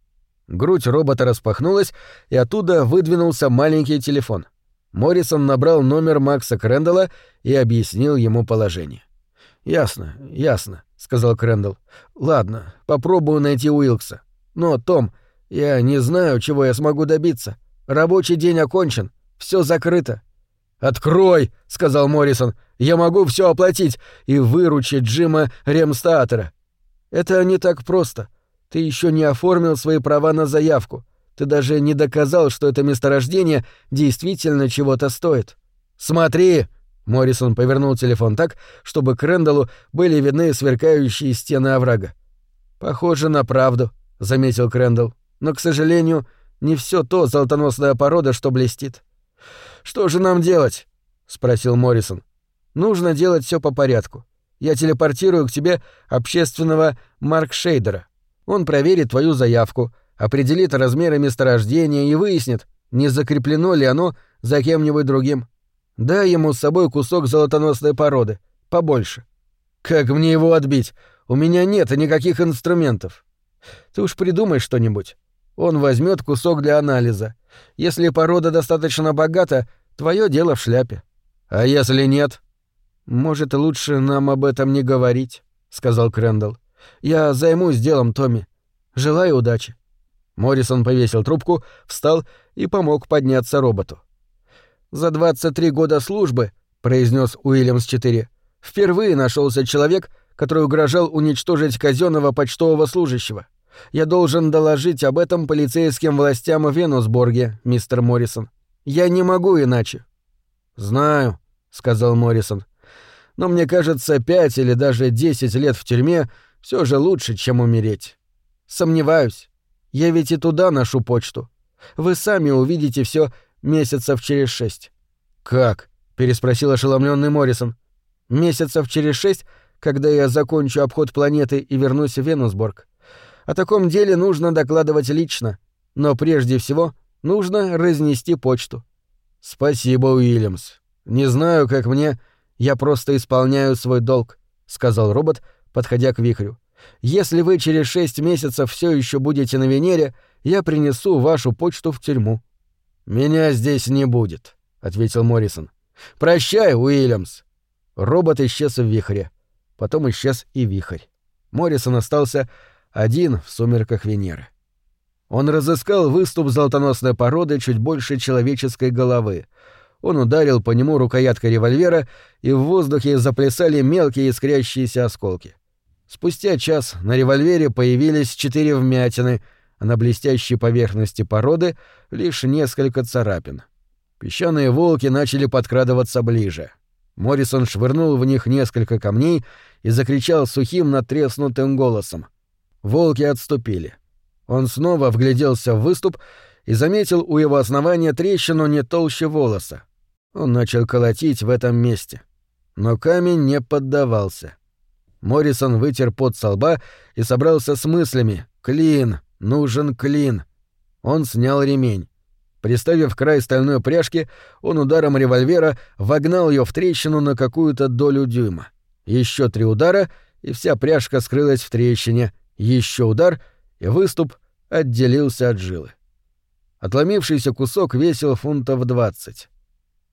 Грудь робота распахнулась, и оттуда выдвинулся маленький телефон. Моррисон набрал номер Макса Крэндалла и объяснил ему положение. «Ясно, ясно», — сказал Крэндалл. «Ладно, попробую найти Уилкса. Но, Том, я не знаю, чего я смогу добиться. Рабочий день окончен, все закрыто. Открой, сказал Моррисон, я могу все оплатить и выручить Джима Ремстатера. Это не так просто. Ты еще не оформил свои права на заявку. Ты даже не доказал, что это месторождение действительно чего-то стоит. Смотри! Моррисон повернул телефон так, чтобы к Рэндаллу были видны сверкающие стены оврага. «Похоже на правду», — заметил Крэндалл. «Но, к сожалению, не все то золотоносная порода, что блестит. Что же нам делать? спросил Моррисон. Нужно делать все по порядку. Я телепортирую к тебе общественного Марк Шейдера. Он проверит твою заявку, определит размеры месторождения и выяснит, не закреплено ли оно за кем-нибудь другим. Дай ему с собой кусок золотоносной породы, побольше. Как мне его отбить? У меня нет никаких инструментов. Ты уж придумай что-нибудь. Он возьмет кусок для анализа. Если порода достаточно богата, твое дело в шляпе. А если нет? Может, лучше нам об этом не говорить, сказал Крендел. Я займусь делом, Томми. Желаю удачи. Моррисон повесил трубку, встал и помог подняться роботу. За 23 года службы, произнес Уильямс 4, впервые нашелся человек, который угрожал уничтожить казенного почтового служащего. Я должен доложить об этом полицейским властям в Венусборге, мистер Моррисон. Я не могу иначе. Знаю, сказал Моррисон. Но мне кажется, пять или даже десять лет в тюрьме все же лучше, чем умереть. Сомневаюсь. Я ведь и туда ношу почту. Вы сами увидите все месяцев через шесть. Как? переспросил ошеломленный Моррисон. Месяцев через шесть, когда я закончу обход планеты и вернусь в Венусборг. О таком деле нужно докладывать лично, но прежде всего нужно разнести почту. Спасибо, Уильямс. Не знаю, как мне, я просто исполняю свой долг, сказал робот, подходя к вихрю. Если вы через шесть месяцев все еще будете на Венере, я принесу вашу почту в тюрьму. Меня здесь не будет, ответил Моррисон. Прощай, Уильямс. Робот исчез в вихре. Потом исчез и вихрь. Моррисон остался один в сумерках Венеры. Он разыскал выступ золотоносной породы чуть больше человеческой головы. Он ударил по нему рукояткой револьвера, и в воздухе заплясали мелкие искрящиеся осколки. Спустя час на револьвере появились четыре вмятины, а на блестящей поверхности породы лишь несколько царапин. Песчаные волки начали подкрадываться ближе. Моррисон швырнул в них несколько камней и закричал сухим натреснутым голосом. Волки отступили. Он снова вгляделся в выступ и заметил у его основания трещину не толще волоса. Он начал колотить в этом месте. Но камень не поддавался. Моррисон вытер пот со лба и собрался с мыслями «Клин! Нужен клин!» Он снял ремень. Приставив край стальной пряжки, он ударом револьвера вогнал ее в трещину на какую-то долю дюйма. Еще три удара, и вся пряжка скрылась в трещине — еще удар, и выступ отделился от жилы. Отломившийся кусок весил фунтов 20.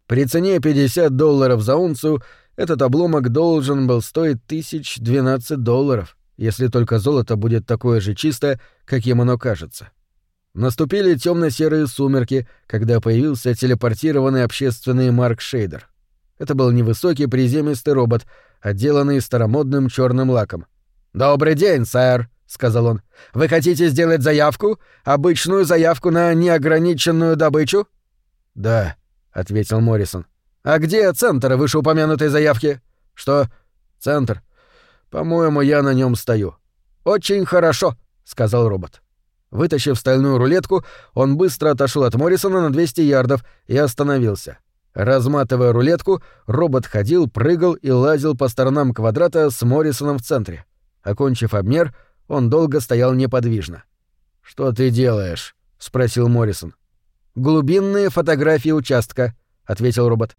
При цене 50 долларов за унцию этот обломок должен был стоить 1012 долларов, если только золото будет такое же чистое, каким оно кажется. Наступили темно-серые сумерки, когда появился телепортированный общественный Марк Шейдер. Это был невысокий приземистый робот, отделанный старомодным черным лаком — «Добрый день, сэр», — сказал он. «Вы хотите сделать заявку? Обычную заявку на неограниченную добычу?» «Да», — ответил Моррисон. «А где центр вышеупомянутой заявки?» «Что? Центр? По-моему, я на нем стою». «Очень хорошо», — сказал робот. Вытащив стальную рулетку, он быстро отошел от Моррисона на 200 ярдов и остановился. Разматывая рулетку, робот ходил, прыгал и лазил по сторонам квадрата с Моррисоном в центре. Окончив обмер, он долго стоял неподвижно. «Что ты делаешь?» — спросил Моррисон. «Глубинные фотографии участка», — ответил робот.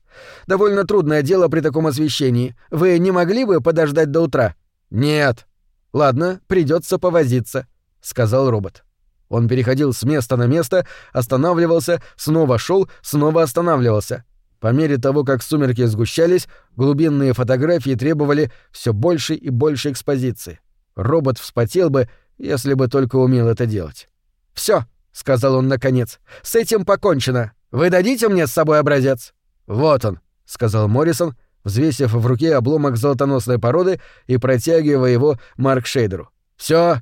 «Довольно трудное дело при таком освещении. Вы не могли бы подождать до утра?» «Нет». «Ладно, придется повозиться», — сказал робот. Он переходил с места на место, останавливался, снова шел, снова останавливался — по мере того, как сумерки сгущались, глубинные фотографии требовали все больше и больше экспозиции. Робот вспотел бы, если бы только умел это делать. Все, сказал он наконец, — «с этим покончено. Вы дадите мне с собой образец?» «Вот он», — сказал Моррисон, взвесив в руке обломок золотоносной породы и протягивая его Марк Шейдеру. «Все,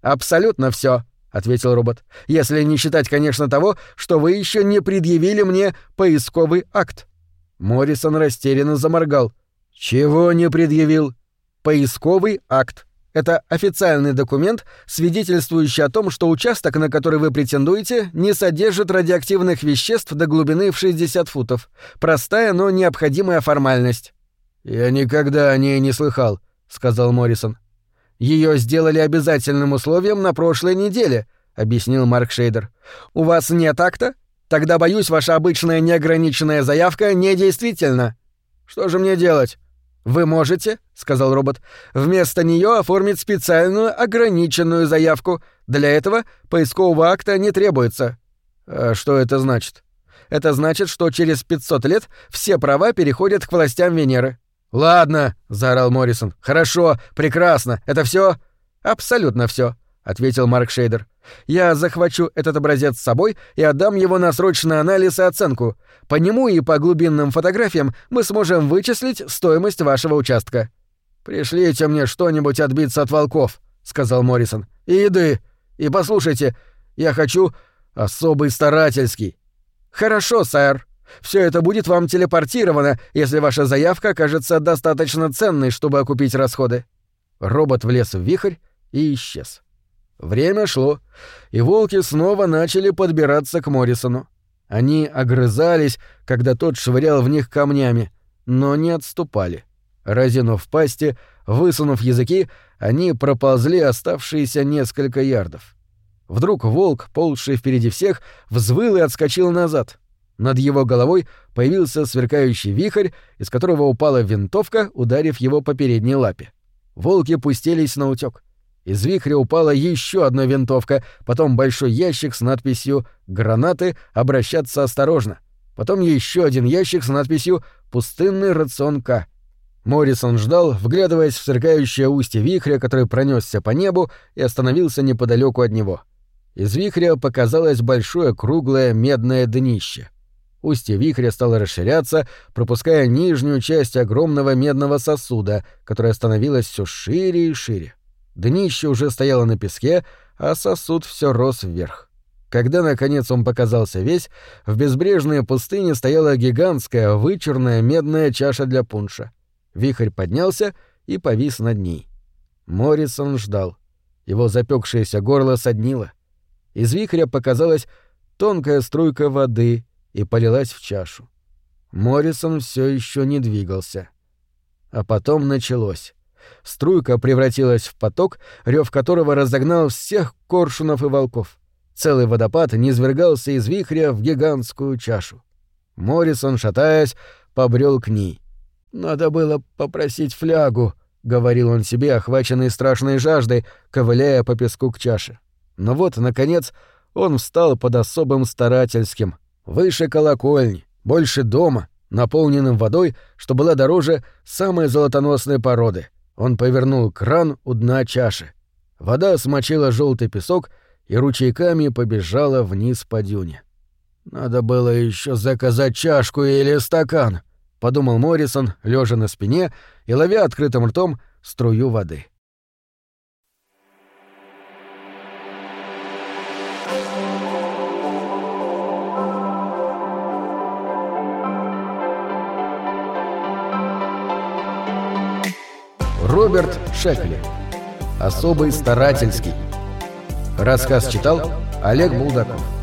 абсолютно все. — ответил робот. «Если не считать, конечно, того, что вы еще не предъявили мне поисковый акт». Моррисон растерянно заморгал. «Чего не предъявил?» «Поисковый акт. Это официальный документ, свидетельствующий о том, что участок, на который вы претендуете, не содержит радиоактивных веществ до глубины в 60 футов. Простая, но необходимая формальность». «Я никогда о ней не слыхал», — сказал Моррисон. Ее сделали обязательным условием на прошлой неделе, объяснил Марк Шейдер. У вас нет акта? Тогда боюсь, ваша обычная неограниченная заявка недействительна. Что же мне делать? Вы можете, сказал робот, вместо нее оформить специальную ограниченную заявку. Для этого поискового акта не требуется. А что это значит? Это значит, что через 500 лет все права переходят к властям Венеры. «Ладно», — заорал Моррисон. «Хорошо, прекрасно. Это все? «Абсолютно все, ответил Марк Шейдер. «Я захвачу этот образец с собой и отдам его на срочный анализ и оценку. По нему и по глубинным фотографиям мы сможем вычислить стоимость вашего участка». «Пришлите мне что-нибудь отбиться от волков», — сказал Моррисон. «И еды. И послушайте, я хочу особый старательский». «Хорошо, сэр», все это будет вам телепортировано, если ваша заявка окажется достаточно ценной, чтобы окупить расходы». Робот влез в вихрь и исчез. Время шло, и волки снова начали подбираться к Моррисону. Они огрызались, когда тот швырял в них камнями, но не отступали. Разинув пасти, высунув языки, они проползли оставшиеся несколько ярдов. Вдруг волк, ползший впереди всех, взвыл и отскочил назад. Над его головой появился сверкающий вихрь, из которого упала винтовка, ударив его по передней лапе. Волки пустились на утёк. Из вихря упала еще одна винтовка, потом большой ящик с надписью «Гранаты, обращаться осторожно», потом еще один ящик с надписью «Пустынный рацион К». Моррисон ждал, вглядываясь в сверкающее устье вихря, который пронесся по небу и остановился неподалеку от него. Из вихря показалось большое круглое медное днище — Устье вихря стало расширяться, пропуская нижнюю часть огромного медного сосуда, которая становилась все шире и шире. Днище уже стояло на песке, а сосуд все рос вверх. Когда, наконец, он показался весь, в безбрежной пустыне стояла гигантская, вычурная медная чаша для пунша. Вихрь поднялся и повис над ней. Моррисон ждал. Его запекшееся горло соднило. Из вихря показалась тонкая струйка воды, и полилась в чашу. Моррисон все еще не двигался. А потом началось. Струйка превратилась в поток, рев которого разогнал всех коршунов и волков. Целый водопад низвергался из вихря в гигантскую чашу. Моррисон, шатаясь, побрел к ней. «Надо было попросить флягу», — говорил он себе, охваченный страшной жаждой, ковыляя по песку к чаше. Но вот, наконец, он встал под особым старательским, выше колокольни, больше дома, наполненным водой, что была дороже самой золотоносной породы. Он повернул кран у дна чаши. Вода смочила желтый песок и ручейками побежала вниз по дюне. «Надо было еще заказать чашку или стакан», — подумал Моррисон, лежа на спине и ловя открытым ртом струю воды. Роберт Шефли. Особый старательский. Рассказ читал Олег Булдаков.